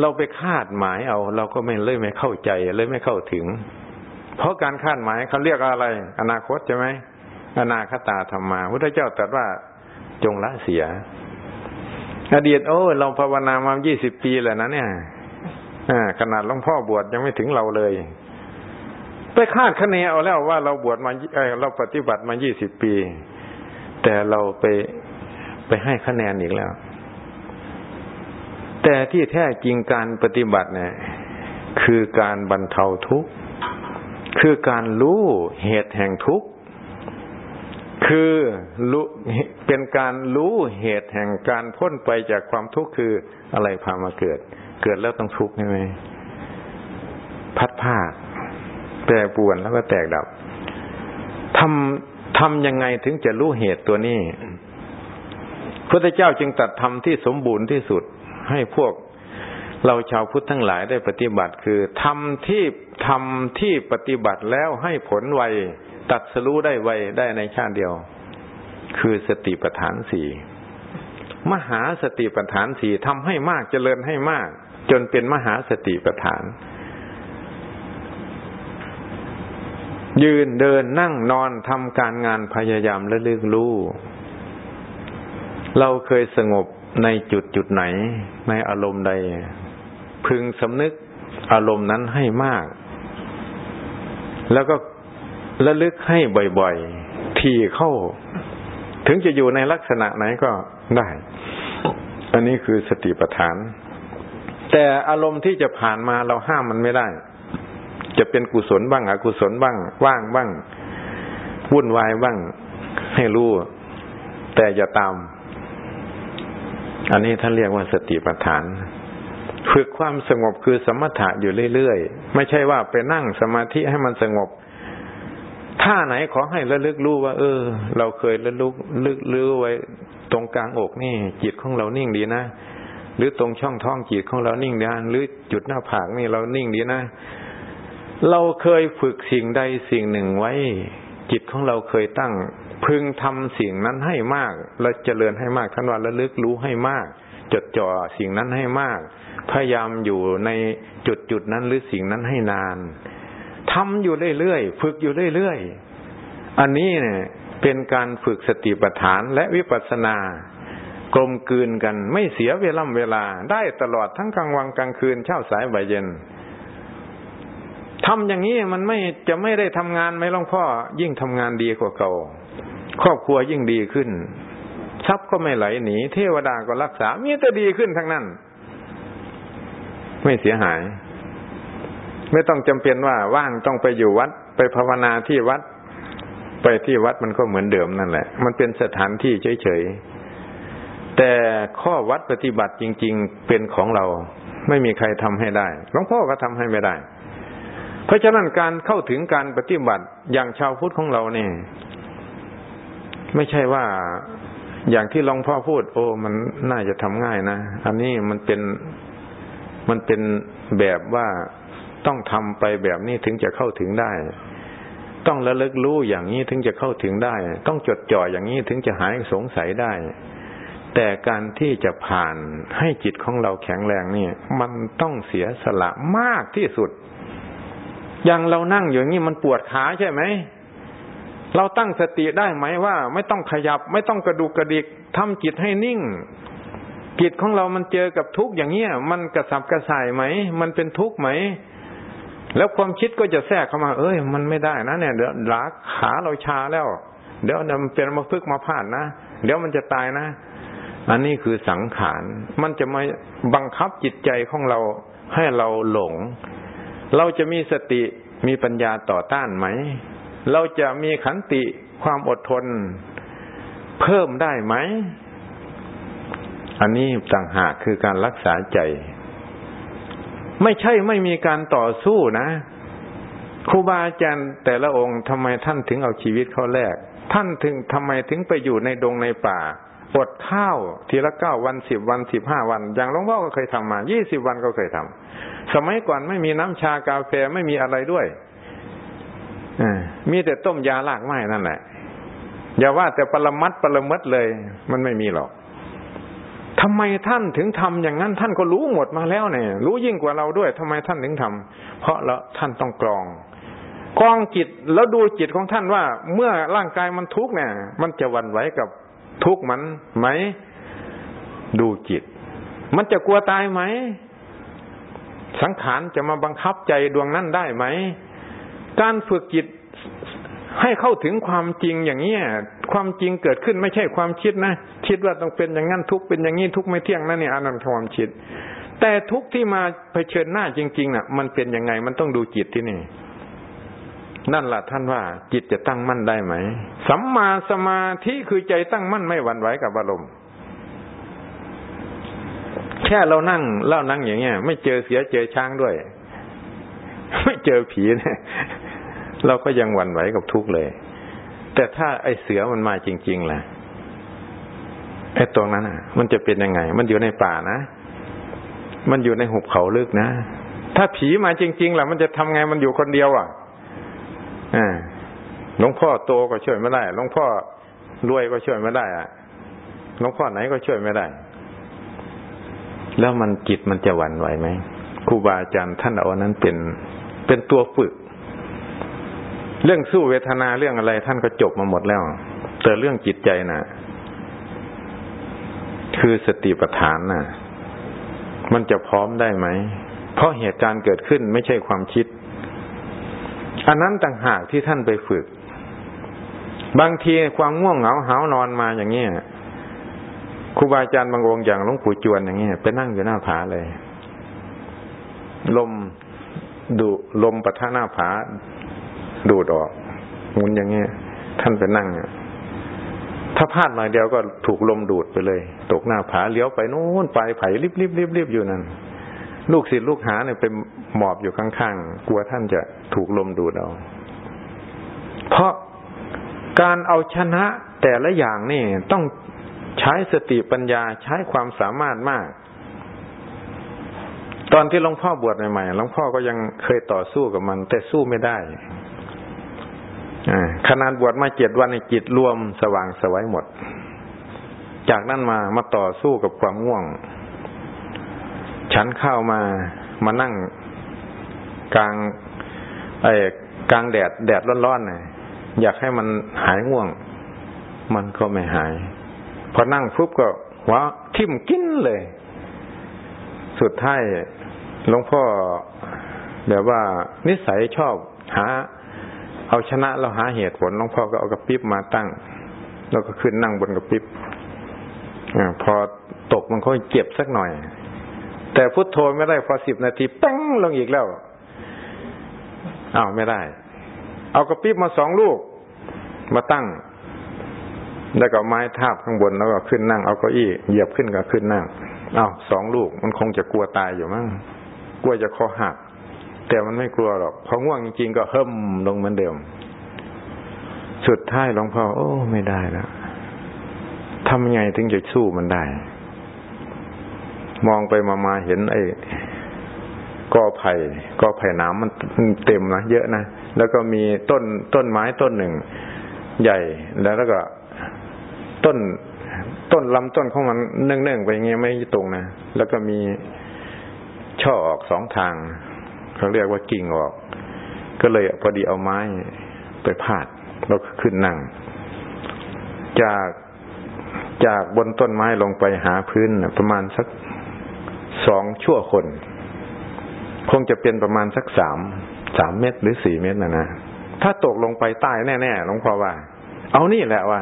เราไปคาดหมายเอา เราก็ไม่เลยไม่เข้าใจเลยไม่เข้าถึง เพราะการคาดหมายเขาเรียกอะไร อนาคตใช่ไหมอนาคตาธรรมาพระเจ้าตรัสว่าจงละเสีย อดีตโอ้เราภาวนามายี่สิบปีแล้วนะเนี่ยขนาดหลวงพ่อบวชยังไม่ถึงเราเลย ไปคาดคะเนเอาแล้วว่าเราบวชมาเราปฏิบัติมายี่สิบปี แต่เราไปไปให้คะแนนอีกแล้ว แต่ที่แท้จริงการปฏิบัติเนี่ยคือการบรรเทาทุกข์ คือการรู้เหตุแห่งทุกข์ คือรู้เป็นการรู้เหตุแห่งการพ้นไปจากความทุกข์คืออะไรพามาเกิด เกิดแล้วต้องทุกข์ใช่ไหมพัดผ้าแปรปวนแล้วก็แตกดับทำทำยังไงถึงจะรู้เหตุตัวนี้พระเจ้าจึงตัดธรรมที่สมบูรณ์ที่สุด ให้พวกเราชาวพุทธทั้งหลายได้ปฏิบัติคือทำที่ทำที่ปฏิบัติแล้วให้ผลไวตัดสรู้ได้ไวได้ในชาติเดียว คือสติปัฏฐานสี่มหาสติปัฏฐานสี่ทำให้มากเจริญให้มาก จนเป็นมหาสติปัฏฐาน ยืนเดินนั่งนอนทำการงานพยายามและลึกรู้ เราเคยสงบ ในจุดจุดไหน ในอารมณ์ใด พึงสำนึกอารมณ์นั้นให้มาก แล้วก็ระลึกให้บ่อยๆ ทีเข้า ถึงจะอยู่ในลักษณะไหนก็ได้ อันนี้คือสติปัฏฐาน แต่อารมณ์ที่จะผ่านมาเราห้ามมันไม่ได้ จะเป็นกุศลบ้างอกุศลบ้าง ว่างบ้าง วุ่นวายบ้าง ให้รู้ แต่อย่าตาม อันนี้ท่านเรียกว่าสติปัฏฐานฝึกความสงบคือสมถะอยู่เรื่อยๆ ไม่ใช่ว่าไปนั่งสมาธิให้มันสงบท่าไหนขอให้ระลึกรู้ว่า เออ เราเคยระลึกลึกลื้อไว้ตรงกลางอกนี่ จิตของเรานิ่งดีนะหรือตรงช่องท้องจิตของเรานิ่งดีนะหรือจุดหน้าผากนี่เรานิ่งดีนะ เราเคยฝึกสิ่งใดสิ่งหนึ่งไว้ จิตของเราเคยตั้ง พึงทำสิ่งนั้นให้มาก และเจริญให้มากท่านว่าระลึกรู้ให้มาก จดจ่อสิ่งนั้นให้มาก พยายามอยู่ในจุดจุดนั้นหรือสิ่งนั้นให้นานทำอยู่เรื่อยๆ ฝึกอยู่เรื่อยๆ อันนี้เนี่ยเป็นการฝึกสติปัฏฐานและวิปัสสนากลมกลืนกันไม่เสียเวลาเวลา ได้ตลอดทั้งกลางวันกลางคืนเช้าสายบ่ายเย็นทำอย่างนี้มันไม่จะไม่ได้ทำงานไหมหลวงพ่อยิ่งทำงานดีกว่าเก่า ครอบครัวยิ่งดีขึ้น ทรัพย์ก็ไม่ไหลหนี เทวดาก็รักษา มีแต่ดีขึ้นทั้งนั้น ไม่เสียหาย ไม่ต้องจำเป็นว่าว่างต้องไปอยู่วัด ไปภาวนาที่วัด ไปที่วัดมันก็เหมือนเดิมนั่นแหละ มันเป็นสถานที่เฉยๆ แต่ข้อวัดปฏิบัติจริง ๆ เป็นของเรา ไม่มีใครทำให้ได้ หลวงพ่อก็ทำให้ไม่ได้ เพราะฉะนั้นการเข้าถึงการปฏิบัติอย่างชาวพุทธของเราเนี่ย ไม่ใช่ว่าอย่างที่หลวงพ่อพูด โอ้ มันน่าจะทำง่ายนะ อันนี้มันเป็นมันเป็นแบบว่าต้องทำไปแบบนี้ถึงจะเข้าถึงได้ ต้องระลึกรู้อย่างนี้ถึงจะเข้าถึงได้ ต้องจดจ่ออย่างนี้ถึงจะหายสงสัยได้ แต่การที่จะผ่านให้จิตของเราแข็งแรงนี่มันต้องเสียสละมากที่สุด อย่างเรานั่งอย่างนี้มันปวดขาใช่ไหม เราตั้งสติได้ไหมว่า ไม่ต้องขยับ ไม่ต้องกระดูกกระดิกทำจิตให้นิ่ง จิตของเรามันเจอกับทุกข์อย่างเงี้ย มันกระสับกระส่ายไหม มันเป็นทุกข์ไหม แล้วความคิดก็จะแทรกเข้ามา เอ้ย มันไม่ได้นะเนี่ยเดี๋ยวหลาขาเราชาแล้ว เดี๋ยวมันเป็นมาพึกมาพาดนะเดี๋ยวมันจะตายนะ อันนี้คือสังขารมันจะมาบังคับจิตใจของเราให้เราหลง เราจะมีสติมีปัญญาต่อต้านไหม เราจะมีขันติความอดทน เพิ่มได้ไหม อันนี้ต่างหากคือการรักษาใจ ไม่ใช่ไม่มีการต่อสู้นะครูบาอาจารย์แต่ละองค์ทำไมท่านถึงเอาชีวิตเขาแลกท่านถึงทำไมถึงไปอยู่ในดงในป่าอดข้าวทีละเก้าวันสิบวันสิบห้าวัน อย่างหลวงพ่อก็เคยทำมายี่สิบวันก็เคยทำสมัยก่อนไม่มีน้ำชากาแฟไม่มีอะไรด้วย มีแต่ต้มยาลากไม้นั่นแหละ อย่าว่าแต่ปรมัดปรมัดเลย มันไม่มีหรอกทำไมท่านถึงทำอย่างนั้น ท่านก็รู้หมดมาแล้วเนี่ย รู้ยิ่งกว่าเราด้วยทำไมท่านถึงทำเพราะแล้วท่านต้องกรองกรองจิตแล้วดูจิตของท่านว่า เมื่อร่างกายมันทุกข์เนี่ย มันจะวันไหวกับทุกข์มันไหม ดูจิต มันจะกลัวตายไหม สังขารจะมาบังคับใจดวงนั้นได้ไหม การฝึกจิตให้เข้าถึงความจริงอย่างนี้ความจริงเกิดขึ้นไม่ใช่ความคิดนะคิดว่าต้องเป็นอย่างนั้นทุกเป็นอย่างนี้ทุกไม่เที่ยงนั่นเนี่ยอันนั้นความคิด แต่ทุกที่มาเผชิญหน้าจริงๆน่ะ มันเป็นยังไงมันต้องดูจิตที่นี่ นั่นแหละท่านว่า จิตจะตั้งมั่นได้ไหมสัมมาสมาธิคือใจตั้งมั่นไม่หวั่นไหวกับอารมณ์แค่เรานั่งเล่านั่งอย่างเงี้ย ไม่เจอเสียเจอช้างด้วย เจอผีเนี่ยเราก็ยังหวั่นไหวกับทุกข์เลย แต่ถ้าไอเสือมันมาจริงๆล่ะไอตรงนั้นอะ มันจะเป็นยังไง มันอยู่ในป่านะ มันอยู่ในหุบเขาลึกนะ ถ้าผีมาจริงๆล่ะ มันจะทำไงมันอยู่คนเดียว อะอ่าหลวงพ่อโตก็ช่วยไม่ได้หลวงพ่อรวยก็ช่วยไม่ได้ อะหลวงพ่อไหนก็ช่วยไม่ได้ แล้วมันจิตมันจะหวั่นไหวไหมครูบาอาจารย์ท่านเอานั้นเป็น เป็นตัวฝึก เรื่องสู้เวทนาเรื่องอะไร ท่านก็จบมาหมดแล้ว แต่เรื่องจิตใจนะ่ะ คือสติปัฏฐานน่ะ มันจะพร้อมได้ไหม เพราะเหตุการณ์เกิดขึ้นไม่ใช่ความคิด อันนั้นต่างหากที่ท่านไปฝึก บางทีความง่วงเหงาหานอนมาอย่างนี้ครูบาอาจารย์บางองค์อย่างหลวงปู่จวนอย่างนี้ไปนั่งอยู่หน้าผาเลย ลม ดูลมปะทะหน้าผา ดูดออกหมุนอย่างเงี้ย ท่านไปนั่งเนี่ยถ้าพลาดหน่อยเดียวก็ถูกลมดูดไปเลย ตกหน้าผาเลี้ยวไปนู้นปไผ่ริบริบริบริบอยู่นั่นลูกศิษย์ลูกหาเนี่ยไปหมอบอยู่ข้างๆ กลัวท่านจะถูกลมดูดเอา เพราะการเอาชนะแต่ละอย่างนี่ต้องใช้สติปัญญาใช้ความสามารถมาก ตอนที่หลวงพ่อบวชใหม่ๆหลวงพ่อก็ยังเคยต่อสู้กับมัน แต่สู้ไม่ได้ขนาดบวชมาเจ็ดวันในจิตรวมสว่างสวัยหมด จากนั้นมามาต่อสู้กับความง่วง ฉันเข้ามามานั่งกลางไอ้กลางแดดแดดร้อนๆน่ะอยากให้มันหายง่วง มันก็ไม่หาย พอนั่งปุ๊บก็หัวทิ่มกินเลย สุดท้ายหลวงพ่อแบบว่านิสัยชอบหา เอาชนะเราหาเหตุผลหลวงพ่อก็เอากระปิบมาตั้ง แล้วก็ขึ้นนั่งบนกระปิบอพอตกมันก็เจ็บสักหน่อย แต่พุทโธไม่ได้พอสิบนาทีปั้งลงอีกแล้วอ้าวไม่ได้ เอากระปิบมาสองลูก มาตั้ง แล้วก็ไม้ทาบข้างบนแล้วก็ขึ้นนั่ง เอาเก้าอี้เหยียบขึ้นก็ขึ้นนั่ง อ้าวสองลูกมันคงจะกลัวตายอยู่มั้งกลัวจะคอหัก แต่มันไม่กลัวหรอกพอง่วงจริงๆก็เฮิมลงเหมือนเดิม สุดท้ายหลวงพ่อโอ้ ไม่ได้แล้วทำไงถึงจะสู้มันได้ มองไปมามาเห็นไอ้กอไผ่กอไผ่น้ำมันเต็มนะเยอะนะแล้วก็มีต้นต้นไม้ต้นหนึ่ง ใหญ่แล้วแล้วก็ต้น ต้นลำต้นของมันเนื่องๆไปเงี้ยไม่ตรงนะแล้วก็มีช่อออกสองทางเขาเรียกว่ากิ่งออก ก็เลยพอดีเอาไม้ไปพาดแล้วขึ้นนั่ง จากจากบนต้นไม้ลงไปหาพื้นประมาณสักสองชั่วคน คงจะเป็นประมาณสักสามสามเมตรหรือสี่เมตรนะนะถ้าตกลงไปใต้แน่ๆหลวงพ่อว่า เอานี่แหละว่า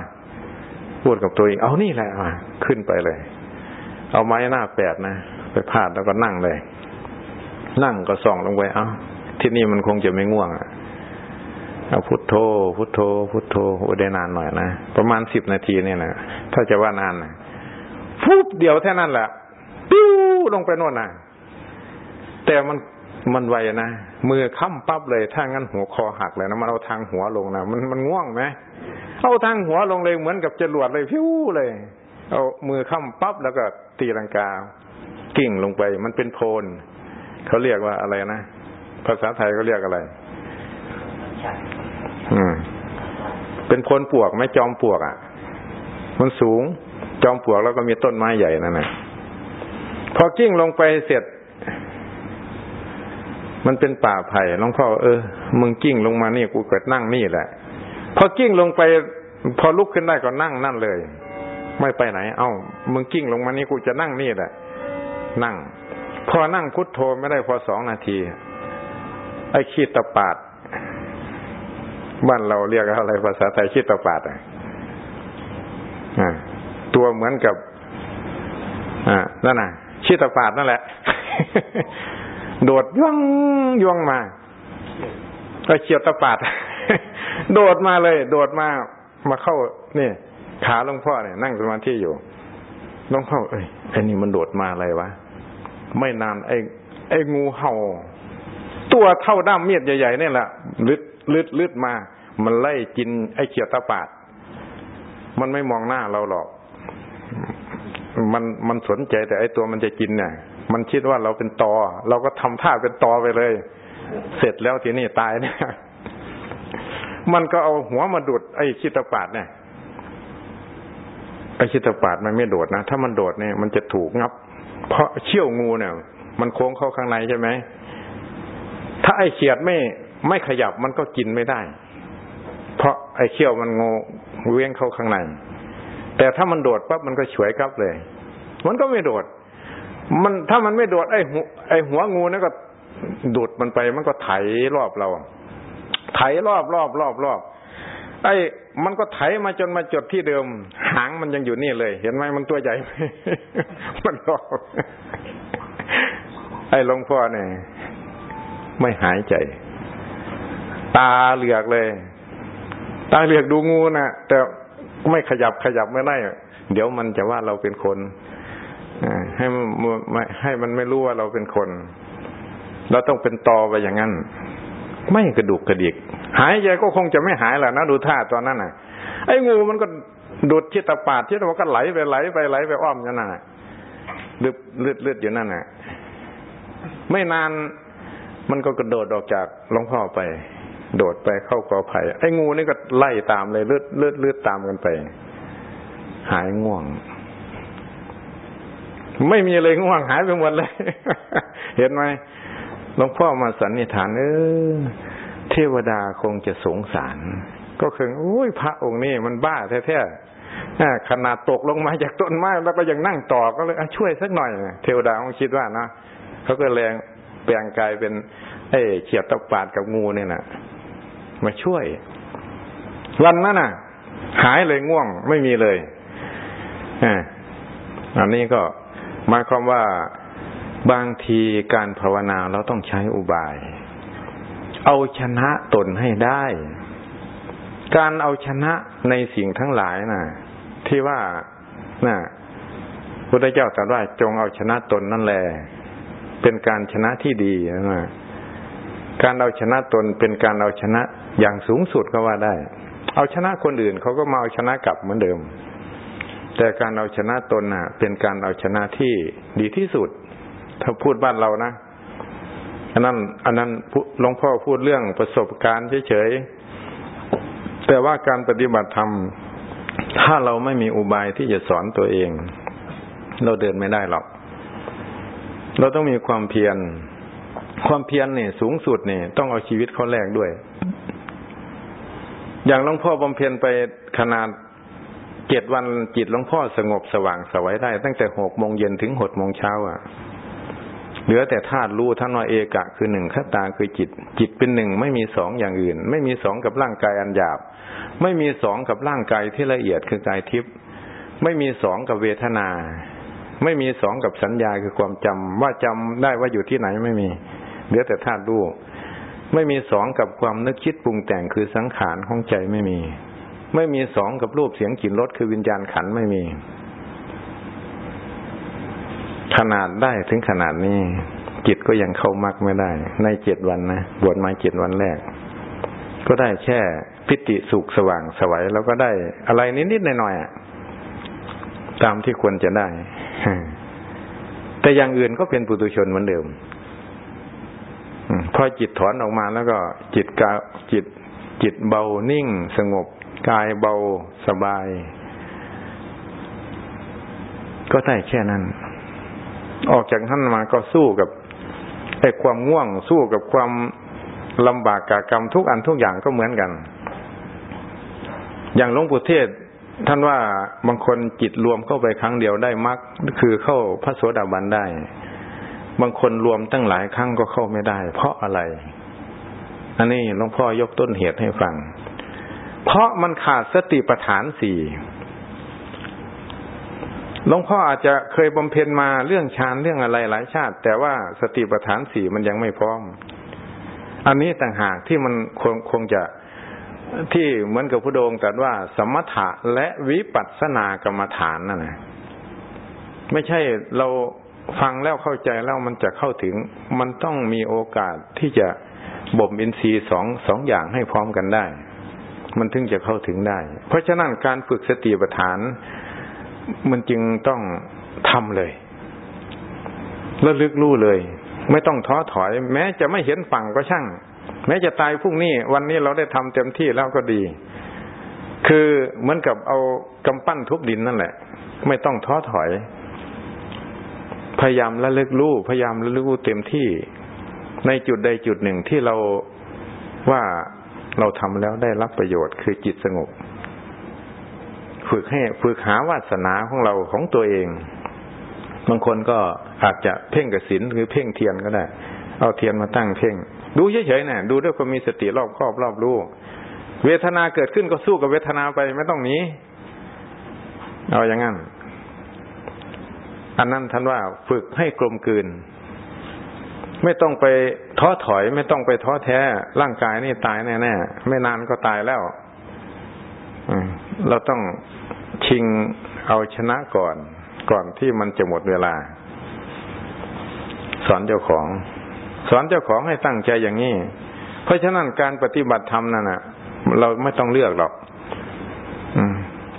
พูดกับตัวเองเอานี่แหละขึ้นไปเลย เอาไม้หน้าแปดนะไปพาดแล้วก็นั่งเลย นั่งก็ส่องลงไปเอาที่นี่มันคงจะไม่ง่วงอะเอาพุทโธ พุทโธ พุทโธโอ้ได้นานหน่อยนะประมาณสิบนาทีเนี่ยนะถ้าจะว่านานนะฟุบเดียวแค่นั้นแหละปิ้วลงไปโน่นนะแต่มัน มันไวนะมือค้ำปั๊บเลยถ้างั้นหัวคอหักเลยนะมันเอาทางหัวลงนะมันมันง่วงไหมเอาทางหัวลงเลยเหมือนกับจรวดเลยพิ้วเลย เอามือค้ำปั๊บแล้วก็ตีลังกา กิ่งลงไป มันเป็นโพนเขาเรียกว่าอะไรนะภาษาไทยเขาเรียกอะไร อืม เป็นโพลปวกไม่จอมปวกอะ มันสูง จอมปวกแล้วก็มีต้นไม้ใหญ่นั่นนะพอกิ้งลงไปเสร็จ มันเป็นป่าไผ่หลวงพ่อเออมึงกิ้งลงมานี่กูเกิดนั่งนี่แหละ พอกิ้งลงไป พอลุกขึ้นได้ก็นั่งนั่นเลย ไม่ไปไหน เอ้า มึงกิ้งลงมานี่กูจะนั่งนี่แหละ นั่ง พอนั่งพุทโธไม่ได้พอสองนาที ไอ้ขีดตะปาด บ้านเราเรียกอะไรภาษาไทยขีดตะปาดอะตัวเหมือนกับ อ่านั่นน่ะขีดตะปาดนั่นแหละ โดดย่องย่องมา ก็เฉียดตะปาด โดดมาเลย โดดมามาเข้าเนี่ยขาหลวงพ่อเนี่ยนั่งสมาธิอยู่หลวงพ่อเอ้ยไอ้นี่มันโดดมาอะไรวะไม่นานไอ้ไอ้งูเห่า ตัวเท่าด้ามเมียดใหญ่ๆเนี่ยแหละลึดลึดลึดมา มันไล่กินไอ้เขียดตาปาด มันไม่มองหน้าเราหรอก มันมันสนใจแต่ไอ้ตัวมันจะกินเนี่ย มันคิดว่าเราเป็นตอ เราก็ทำท่าเป็นตอไปเลย เสร็จแล้วทีนี้ตายเนี่ย มันก็เอาหัวมาดุดไอ้คิตปาดเนี่ยไอ้คิตปาดมันไม่โดดนะถ้ามันโดดเนี่ยมันจะถูกงับ เพราะเชี่ยวงูเนี่ย มันโค้งเข้าข้างในใช่ไหมถ้าไอ้เขียดไม่ไม่ขยับมันก็กินไม่ได้ เพราะไอ้เขี้ยวมันงูเวียงเข้าข้างในแต่ถ้ามันโดดปั๊บมันก็ฉวยกลับเลย มันก็ไม่โดด มันถ้ามันไม่โดดไอ้หัวไอ้หัวงูนั่นก็ดูดมันไปมันก็ไถรอบเรา ไถรอบรอบรอบรอบไอ้มันก็ไถมาจนมาจดที่เดิม หางมันยังอยู่นี่เลย เห็นไหมมันตัวใหญ่ มันรอบไอ้หลวงพ่อเนี่ยไม่หายใจ ตาเหลือกเลย ตาเหลือกดูงูนะ่ะแต่ไม่ขยับขยับไม่ได้เดี๋ยวมันจะว่าเราเป็นคน ให้มันให้มันไม่รู้ว่าเราเป็นคน เราต้องเป็นตอไปอย่างนั้น ไม่กระดุกกระดิก หายใจก็คงจะไม่หายแหละนะดูท่าตอนนั้นน่ะ ไอ้งูมันก็ดูดชิตปาดชิตปาก็ไหลไปไหลไปไหลไปอ้อมนั่นน่ะเลือดเลือดเลือดอยู่นั่นน่ะ ไม่นานมันก็กระโดดออกจากหลวงพ่อไป โดดไปเข้ากอไผ่ไอ้งูนี่ก็ไล่ตามเลยเลือดเลือดเลือดตามกันไป หายง่วง ไม่มีอะไรง่วงหายไปหมดเลย เห็นไหมหลวงพ่อมาสันนิษฐานเออเทวดาคงจะสงสาร ก็คือโอ้ยพระองค์นี่มันบ้าแท้ๆขนาดตกลงมาจากต้นไม้แล้วก็ยังนั่งต่อก็เลยช่วยสักหน่อย เทวดาคงคิดว่านะเขาก็แรงแปลงกายเป็นไอ้เขียดตะปาดกับงูเนี่ยนะมาช่วย วันนั้นน่ะ หายเลยง่วงไม่มีเลยอันนี้ก็ หมายความว่าบางทีการภาวนาเราต้องใช้อุบาย เอาชนะตนให้ได้ การเอาชนะในสิ่งทั้งหลายนะ่ะ ที่ว่าน่ะพระเจ้าตรัสว่าจงเอาชนะตนนั่นแหละเป็นการชนะที่ดีนะการเอาชนะตนเป็นการเอาชนะอย่างสูงสุดก็ว่าได้ เอาชนะคนอื่นเขาก็มาเอาชนะกลับเหมือนเดิม แต่การเอาชนะตนน่ะ เป็นการเอาชนะที่ดีที่สุด ถ้าพูดบ้านเรานะอันนั้น อันนั้นหลวงพ่อพูดเรื่องประสบการณ์เฉยๆแต่ว่าการปฏิบัติธรรมถ้าเราไม่มีอุบายที่จะสอนตัวเอง เราเดินไม่ได้หรอก เราต้องมีความเพียรความเพียรเนี่ยสูงสุดเนี่ยต้องเอาชีวิตเขาแลกด้วย อย่างหลวงพ่อบำเพ็ญไปขนาด เจ็ดวันจิตหลวงพ่อสงบสว่างสวัยได้ ตั้งแต่หกโมงเย็นถึงหกโมงเช้าอะเหลือแต่ธาตุรู้ท่านว่าเอกะคือหนึ่งขตาคือจิต จิตเป็นหนึ่งไม่มีสองอย่างอื่น ไม่มีสองกับร่างกายอันหยาบ ไม่มีสองกับร่างกายที่ละเอียดคือกายทิพย์ไม่มีสองกับเวทนา ไม่มีสองกับสัญญาคือความจำว่าจำได้ว่าอยู่ที่ไหนไม่มี เหลือแต่ธาตุรู้ไม่มีสองกับความนึกคิดปรุงแต่งคือสังขารของใจไม่มี ไม่มีสองกับรูปเสียงกลิ่นรสคือวิญญาณขันไม่มี ขนาดได้ถึงขนาดนี้ จิตก็ยังเข้ามักไม่ได้ ในเจ็ดวันนะบวชมาเจ็ดวันแรก ก็ได้แค่พิติสุขสว่างสวัยแล้วก็ได้อะไรนิดๆหน่อยๆตามที่ควรจะได้ แต่อย่างอื่นก็เป็นปุถุชนเหมือนเดิมพอจิตถอนออกมาแล้วก็จิตกาจิตจิตเบานิ่งสงบ กายเบาสบาย ก็ได้แค่นั้น ออกจากท่านมาก็สู้กับไอ้ความง่วงสู้กับความลำบากกากรรมทุกอันทุกอย่างก็เหมือนกัน อย่างหลวงปู่เทศ ท่านว่าบางคนจิตรวมเข้าไปครั้งเดียวได้มรรคคือเข้าพระโสดาบันได้ บางคนรวมตั้งหลายครั้งก็เข้าไม่ได้ เพราะอะไร อันนี้หลวงพ่อยกต้นเหตุให้ฟัง เพราะมันขาดสติปัฏฐานสี่หลวงพ่ออาจจะเคยบำเพ็ญมาเรื่องฌานเรื่องอะไรหลายชาติ แต่ว่าสติปัฏฐานสี่มันยังไม่พร้อม อันนี้ต่างหากที่มันคงคงจะที่เหมือนกับพระโดงตรัสว่า สมถะและวิปัสสนากรรมฐานนั่นนะไม่ใช่เราฟังแล้วเข้าใจแล้วมันจะเข้าถึง มันต้องมีโอกาสที่จะบ่มอินทรีย์สองสองอย่างให้พร้อมกันได้ มันถึงจะเข้าถึงได้ เพราะฉะนั้นการฝึกสติปัฏฐาน มันจึงต้องทำเลยระลึกรู้เลย ไม่ต้องท้อถอย แม้จะไม่เห็นฝั่งก็ช่าง แม้จะตายพรุ่งนี้ วันนี้เราได้ทำเต็มที่แล้วก็ดี คือเหมือนกับเอากำปั้นทุบดินนั่นแหละ ไม่ต้องท้อถอย พยายามระลึกรู้พยายามระลึกรู้เต็มที่ ในจุดใดจุดหนึ่งที่เราว่า เราทำแล้วได้รับประโยชน์คือจิตสงบ ฝึกให้ฝึกหาวาสนาของเราของตัวเอง บางคนก็อาจจะเพ่งกับศีลหรือเพ่งเทียนก็ได้ เอาเทียนมาตั้งเพ่ง ดูเฉยๆนะ่ะดูด้วยความมีสติรอบครอบรอบรู้เวทนาเกิดขึ้นก็สู้กับเวทนาไปไม่ต้องหนีเอาอย่างนั้น อันนั้นท่านว่าฝึกให้กลมกลืน ไม่ต้องไปท้อถอย ไม่ต้องไปท้อแท้ ร่างกายนี่ตายแน่ๆไม่นานก็ตายแล้วเราต้องชิงเอาชนะก่อน ก่อนที่มันจะหมดเวลา สอนเจ้าของ สอนเจ้าของให้ตั้งใจอย่างนี้ เพราะฉะนั้นการปฏิบัติธรรมนั่นนะเราไม่ต้องเลือกหรอก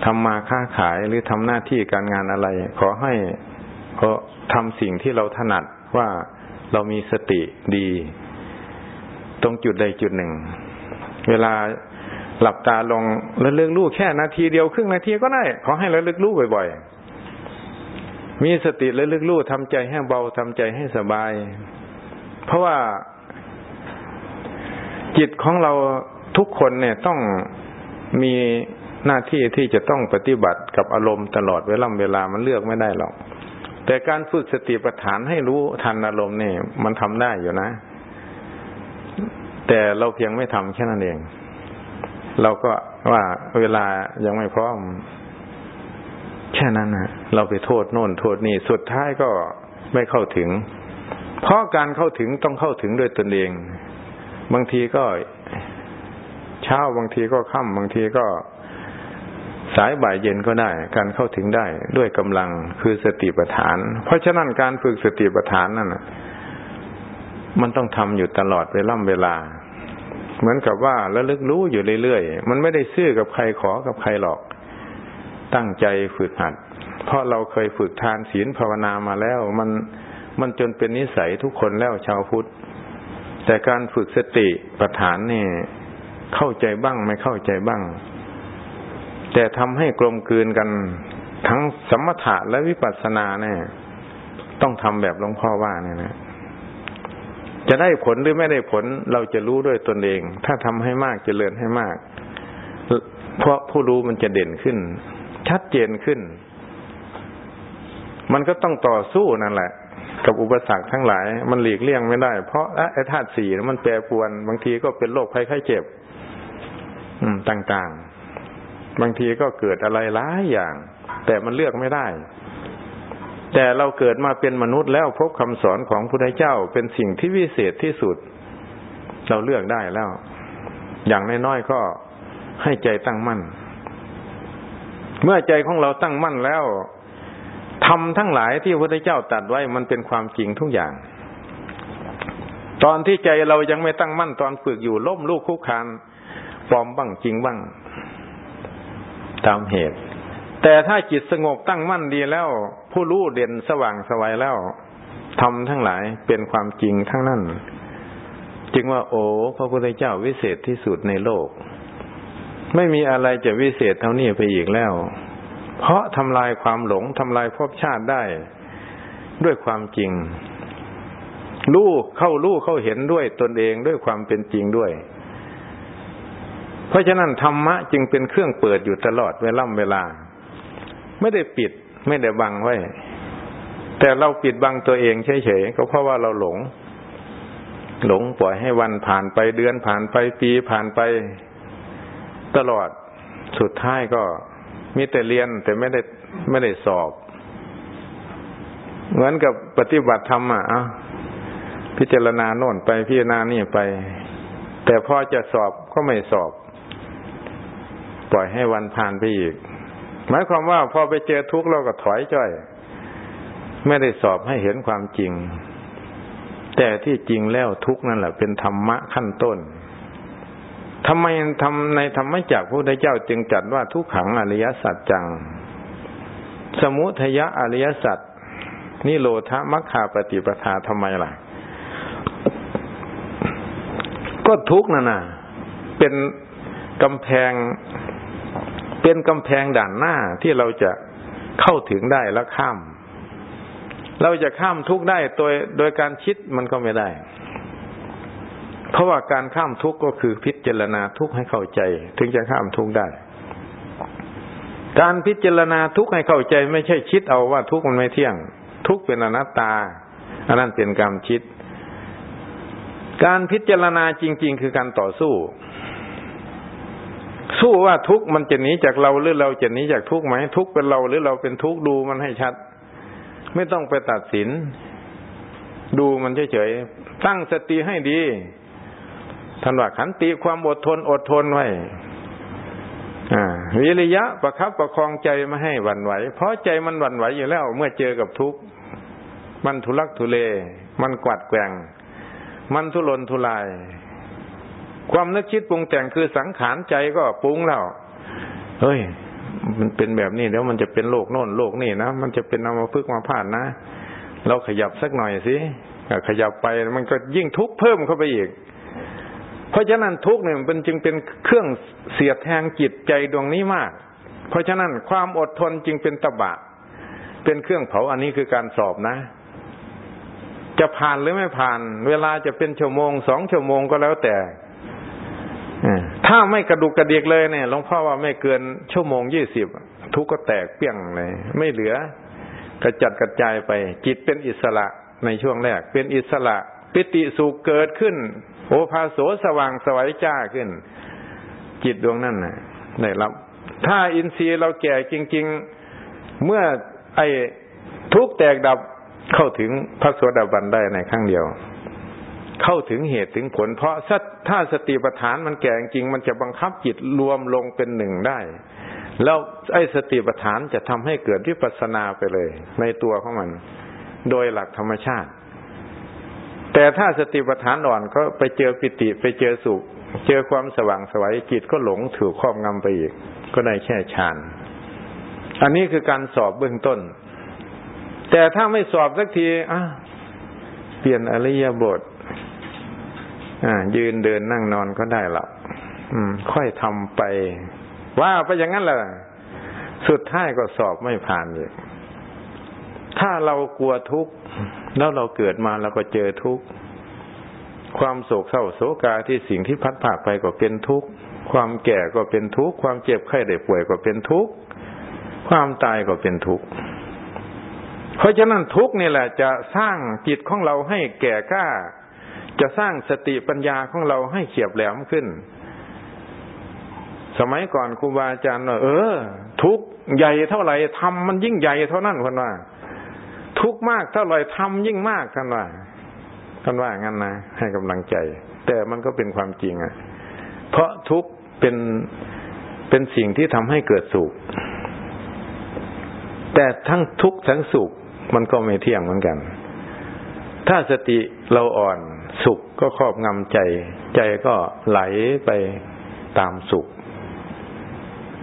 ทำมาค้าขายหรือทำหน้าที่การงานอะไร ขอให้เพราะทำสิ่งที่เราถนัดว่า เรามีสติดี ตรงจุดใดจุดหนึ่ง เวลาหลับตาลงระลึกรู้แค่นาทีเดียวครึ่งนาทีก็ได้ขอให้ระลึกรู้บ่อยๆ มีสติระลึกรู้ทำใจให้เบาทำใจให้สบาย เพราะว่าจิตของเราทุกคนเนี่ยต้องมีหน้าที่ที่จะต้องปฏิบัติกับอารมณ์ตลอดเวลาเวลามันเลือกไม่ได้หรอก แต่การฝึกสติปัฏฐานให้รู้ทันอารมณ์นี่มันทำได้อยู่นะ แต่เราเพียงไม่ทำแค่นั้นเอง เราก็ว่าเวลายังไม่พร้อม แค่นั้นนะเราไปโทษโน่นโทษนี่สุดท้ายก็ไม่เข้าถึง เพราะการเข้าถึงต้องเข้าถึงด้วยตนเอง บางทีก็เช้าบางทีก็ค่ำบางทีก็ สายบ่ายเย็นก็ได้ การเข้าถึงได้ด้วยกำลังคือสติปัฏฐาน เพราะฉะนั้นการฝึกสติปัฏฐานนั่นมันต้องทำอยู่ตลอดเวล่ำเวลา เหมือนกับว่าระลึกรู้อยู่เรื่อยๆ มันไม่ได้ซื่อกับใครขอกับใครหรอก ตั้งใจฝึกหัด เพราะเราเคยฝึกทานศีลภาวนามาแล้ว มันมันจนเป็นนิสัยทุกคนแล้วชาวพุทธ แต่การฝึกสติปัฏฐานนี่เข้าใจบ้างไม่เข้าใจบ้าง แต่ทำให้กลมกลืนกัน ทั้งสมถะและวิปัสสนาเนี่ย ต้องทำแบบหลวงพ่อว่าเนี่ยนะจะได้ผลหรือไม่ได้ผลเราจะรู้ด้วยตนเอง ถ้าทำให้มากจเจริญให้มาก เพราะผู้รู้มันจะเด่นขึ้น ชัดเจนขึ้น มันก็ต้องต่อสู้นั่นแหละ กับอุปสรรคทั้งหลาย มันหลีกเลี่ยงไม่ได้ เพราะไอ้ธาตุสี่มันแปรปรวน บางทีก็เป็นโรคภัยไข้เจ็บ อืม ต่าง ๆ บางทีก็เกิดอะไรหลายอย่าง แต่มันเลือกไม่ได้ แต่เราเกิดมาเป็นมนุษย์แล้วพบคำสอนของพระพุทธเจ้าเป็นสิ่งที่วิเศษที่สุด เราเลือกได้แล้ว อย่างน้อยๆก็ให้ใจตั้งมั่น เมื่อใจของเราตั้งมั่นแล้วทำทั้งหลายที่พระพุทธเจ้าตัดไว้มันเป็นความจริงทุกอย่าง ตอนที่ใจเรายังไม่ตั้งมั่นตอนฝึกอยู่ล้มลูกคุกคานปลอมบ้างจริงบ้าง ตามเหตุ แต่ถ้าจิตสงบตั้งมั่นดีแล้ว ผู้รู้เด่นสว่างสวัยแล้วทำทั้งหลายเป็นความจริงทั้งนั้น จึงว่าโอ้พระพุทธเจ้าวิเศษที่สุดในโลก ไม่มีอะไรจะวิเศษเท่านี้ไปอีกแล้ว เพราะทำลายความหลงทำลายภพชาติได้ ด้วยความจริงรู้เข้ารู้เข้าเห็นด้วยตนเองด้วยความเป็นจริงด้วย เพราะฉะนั้นธรรมะจึงเป็นเครื่องเปิดอยู่ตลอดเวล่ำเวลา ไม่ได้ปิดไม่ได้บังไว้ แต่เราปิดบังตัวเองเฉยๆก็เพราะว่าเราหลง หลงปล่อยให้วันผ่านไปเดือนผ่านไปปีผ่านไปตลอดสุดท้ายก็มีแต่เรียนแต่ไม่ได้ไม่ได้สอบ เหมือนกับปฏิบัติธรรมอะพิจารณาโน่นไปพิจารณานี่ไป แต่พอจะสอบก็ไม่สอบ ปล่อยให้วันผ่านไปอีก หมายความว่าพอไปเจอทุกข์เราก็ถอยจ้อย ไม่ได้สอบให้เห็นความจริง แต่ที่จริงแล้วทุกข์นั่นแหละเป็นธรรมะขั้นต้นทำไมทำในธรรมจักพระพุทธเจ้าจึงจัดว่าทุกขังอริยสัจจัง สมุทยะอริยสัจนี่โลทมัคคาปฏิปทาทำไมล่ะ ก็ทุกนั่นน่ะ เป็นกำแพง เป็นกำแพงด่านหน้าที่เราจะเข้าถึงได้แล้วข้าม เราจะข้ามทุกได้โดยโดยการคิดมันก็ไม่ได้ เพราะว่าการข้ามทุกก็คือพิจารณาทุกให้เข้าใจ ถึงจะข้ามทุกได้ การพิจารณาทุกให้เข้าใจ ไม่ใช่คิดเอาว่าทุกมันไม่เที่ยง ทุกเป็นอนัตตาอันนั้นเป็นการคิด การพิจารณาจริง ๆ คือการต่อสู้ สู้ว่าทุกมันจะหนีจากเราหรือเราจะหนีจากทุกไหมทุกเป็นเราหรือเราเป็นทุกดูมันให้ชัด ไม่ต้องไปตัดสิน ดูมันเฉยๆตั้งสติให้ดีท่านว่าขันติความอดทนอดทนไว้วิริยะประคับประคองใจไม่ให้หวั่นไหว เพราะใจมันหวั่นไหวอยู่แล้ว เมื่อเจอกับทุกข์มันทุลักทุเล มันกวัดแกงมันทุรนทุราย ความนึกคิดปรุงแต่งคือสังขารใจก็ปรุงแล้วเฮ้ย มันเป็นแบบนี้เดี๋ยวมันจะเป็นโลกโน่นโลกนี่นะมันจะเป็นนามาพึกมาพาดนะเราขยับสักหน่อยสิขยับไปมันก็ยิ่งทุกข์เพิ่มเข้าไปอีก เพราะฉะนั้นทุกข์เนี่ยมันจึงเป็นเครื่องเสียดแทงจิตใจดวงนี้มาก เพราะฉะนั้นความอดทนจึงเป็นตบะ เป็นเครื่องเผาอันนี้คือการสอบนะ จะผ่านหรือไม่ผ่าน เวลาจะเป็นชั่วโมงสองชั่วโมงก็แล้วแต่ ถ้าไม่กระดุกกระเดียกเลยเนี่ยหลวงพ่อว่าไม่เกินชั่วโมงยี่สิบทุกก็แตกเปี้ยงเลย ไม่เหลือกระจัดกระจายไป จิตเป็นอิสระในช่วงแรก เป็นอิสระ ปิติสุขเกิดขึ้น โอภาโสสว่างสวัยจ้าขึ้น จิตดวงนั้นนะได้รับ ถ้าอินทรีย์เราแก่จริง ๆ เมื่อไอ้ทุกแตกดับเข้าถึงพระสวสดาบันได้ในครั้งเดียว เข้าถึงเหตุถึงผล เพราะถ้าสติปัฏฐานมันแก่จริง มันจะบังคับจิตรวมลงเป็นหนึ่งได้ แล้วไอ้สติปัฏฐานจะทำให้เกิดวิปัสสนาไปเลย ในตัวของมัน โดยหลักธรรมชาติ แต่ถ้าสติปัฏฐานอ่อนก็ไปเจอปิติไปเจอสุข เจอความสว่างสวัยจิตก็หลงถือครอบงำไปอีก ก็ได้แค่ฌานอันนี้คือการสอบเบื้องต้น แต่ถ้าไม่สอบสักทีอะเปลี่ยนอริยบท ยืนเดินนั่งนอนก็ได้ละอืมค่อยทำไป ว่าไปอย่างนั้นแหละสุดท้ายก็สอบไม่ผ่านเลยถ้าเรากลัวทุกข์แล้วเราเกิดมาเราก็เจอทุกข์ความโศกเศร้าโศกาที่สิ่งที่พัดผ่าไปก็เป็นทุกข์ความแก่ก็เป็นทุกข์ความเจ็บไข้ได้ป่วยก็เป็นทุกข์ความตายก็เป็นทุกข์เพราะฉะนั้นทุกข์นี่แหละจะสร้างจิตของเราให้แก่กล้า จะสร้างสติปัญญาของเราให้เฉียบแหลมขึ้น สมัยก่อนครูบาอาจารย์ว่าเออ ทุกใหญ่เท่าไหร่ทำมันยิ่งใหญ่เท่านั้นคนว่า ทุกมากเท่าไรทำยิ่งมากกันว่ากันว่างั้นนะให้กำลังใจ แต่มันก็เป็นความจริงอะ เพราะทุกเป็นเป็นสิ่งที่ทำให้เกิดสุข แต่ทั้งทุกข์ทั้งสุขมันก็ไม่เที่ยงเหมือนกัน ถ้าสติเราอ่อน สุขก็ครอบงำใจ ใจก็ไหลไปตามสุข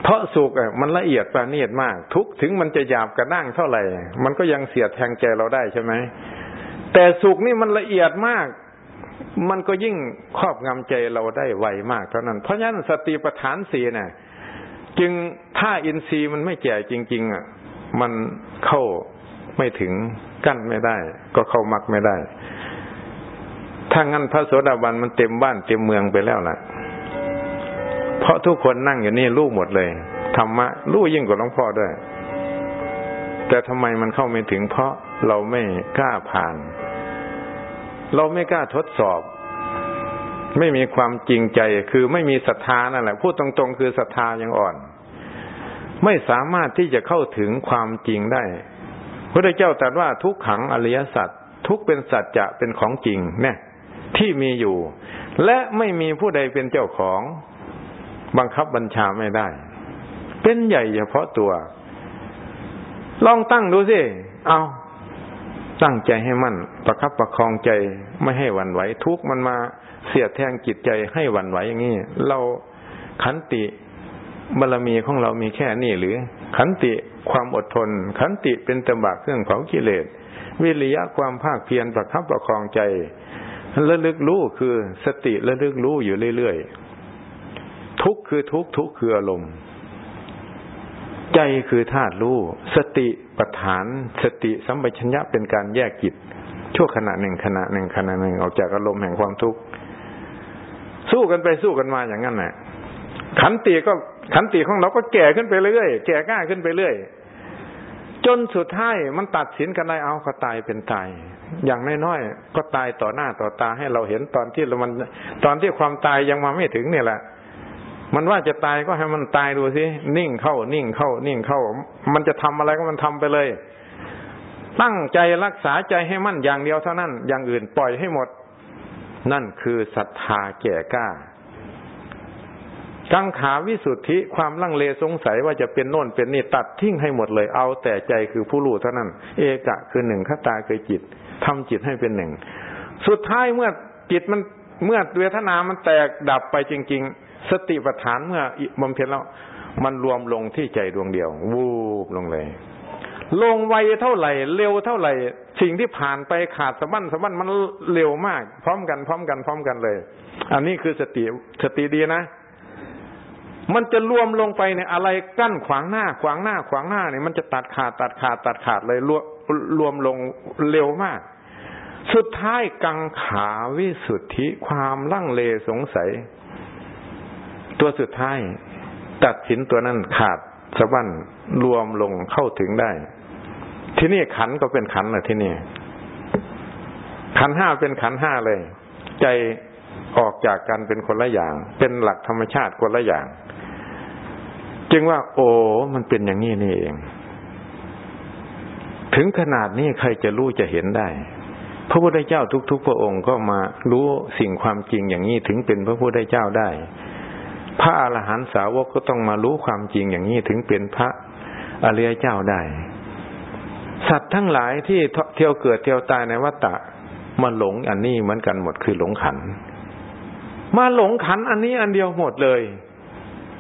เพราะสุขอะมันละเอียดประณีตมาก ทุกถึงมันจะหยาบกระด้างเท่าไหร่ มันก็ยังเสียดแทงใจเราได้ใช่ไหมแต่สุขนี่มันละเอียดมาก มันก็ยิ่งครอบงำใจเราได้ไวมากเท่านั้น เพราะฉะนั้นสติปัฏฐานสี่เนี่ยจึงถ้าอินทรีย์มันไม่แก่จริง ๆ อะ มันเข้าไม่ถึงกั้นไม่ได้ ก็เข้ามักไม่ได้ ถ้างั้นพระโสดาบันมันเต็มบ้านเต็มเมืองไปแล้วล่ะ เพราะทุกคนนั่งอยู่นี่รู้หมดเลยธรรมะรู้ยิ่งกว่าหลวงพ่อด้วย แต่ทำไมมันเข้าไม่ถึง เพราะเราไม่กล้าผ่าน เราไม่กล้าทดสอบ ไม่มีความจริงใจ คือไม่มีศรัทธานั่นแหละพูดตรงๆ คือศรัทธายังอ่อน ไม่สามารถที่จะเข้าถึงความจริงได้พระเจ้าตรัสว่าทุกขังอริยสัจทุกเป็นสัจจะเป็นของจริงเนี่ย ที่มีอยู่ และไม่มีผู้ใดเป็นเจ้าของบังคับบัญชาไม่ได้ เป็นใหญ่เฉพาะตัว ลองตั้งดูสิ เอาตั้งใจให้มั่น ประคับประคองใจไม่ให้หวั่นไหวทุกมันมาเสียดแทงจิตใจให้หวั่นไหวอย่างนี้ เราขันติบารรมีของเรามีแค่นี้หรือ ขันติความอดทน ขันติเป็นตบะเครื่องเผากิเลสวิริยะความภาคเพียรประคับประคองใจ ระลึกรู้คือสติระลึกรู้อยู่เรื่อยๆ ทุกคือทุกทุกคืออารมณ์ ใจคือธาตุรู้ สติปัฏฐาน สติสัมปชัญญะเป็นการแยกจิต ชั่วขณะหนึ่งขณะหนึ่งขณะหนึ่งออกจากอารมณ์แห่งความทุกข์ สู้กันไปสู้กันมาอย่างนั้นแหละขันติก็ขันติของเราก็แก่ขึ้นไปเรื่อยแก่กล้าขึ้นไปเรื่อยจนสุดท้ายมันตัดสินกันได้เอาก็ตายเป็นตาย อย่างน้อยๆก็ตายต่อหน้าต่อตาให้เราเห็นตอนที่มัน ตอนที่ความตายยังมาไม่ถึงเนี่ยแหละมันว่าจะตายก็ให้มันตายดูสินิ่งเข้า นิ่งเข้า นิ่งเข้า มันจะทำอะไรก็มันทำไปเลย ตั้งใจรักษาใจให้มั่นอย่างเดียวเท่านั้น อย่างอื่นปล่อยให้หมด นั่นคือศรัทธาแก่กล้า กังขาวิสุทธิความลังเลสงสัยว่าจะเป็นโน่นเป็นนี่ตัดทิ้งให้หมดเลย เอาแต่ใจคือผู้รู้เท่านั้น เอกะคือหนึ่งขตาคือจิตทำจิตให้เป็นหนึ่ง สุดท้ายเมื่อจิตมันเมื่อเวทนามันแตกดับไปจริง ๆ สติปัฏฐานเมื่อบำเพ็ญแล้ว มันรวมลงที่ใจดวงเดียว วูบลงเลย ลงไวเท่าไหร่ เร็วเท่าไหร่ สิ่งที่ผ่านไปขาดสะบั้นสะบั้นมันเร็วมาก พร้อมกันพร้อมกันพร้อมกันเลย อันนี้คือสติสติดีนะ มันจะรวมลงไปเนี่ยอะไรกั้นขวางหน้า ขวางหน้า ขวางหน้าเนี่ยมันจะตัดขาดตัดขาดตัดขาดเลยรวมรวมลงเร็วมาก สุดท้ายกังขาวิสุทธิความลังเลสงสัย ตัวสุดท้าย ตัดสินตัวนั้นขาดสะบั้นรวมลงเข้าถึงได้ ที่นี่ขันก็เป็นขันเลยที่นี่ขันห้าเป็นขันห้าเลย ใจออกจากกันเป็นคนละอย่าง เป็นหลักธรรมชาติคนละอย่าง จึงว่า โอ้มันเป็นอย่างนี้นี่เอง ถึงขนาดนี้ใครจะรู้จะเห็นได้ พระพุทธเจ้าทุก ๆ พระองค์ก็มารู้สิ่งความจริงอย่างนี้ถึงเป็นพระพุทธเจ้าได้ พระอาหารหันตสาวกก็ต้องมารู้ความจริงอย่างนี้ถึงเป็นพระอริยเจ้าได้ สัตว์ทั้งหลายที่เที่ยวเกิดเที่ยวตายในวัฏฏะมาหลงอันนี้เหมือนกันหมดคือหลงขัน มาหลงขันอันนี้อันเดียวหมดเลย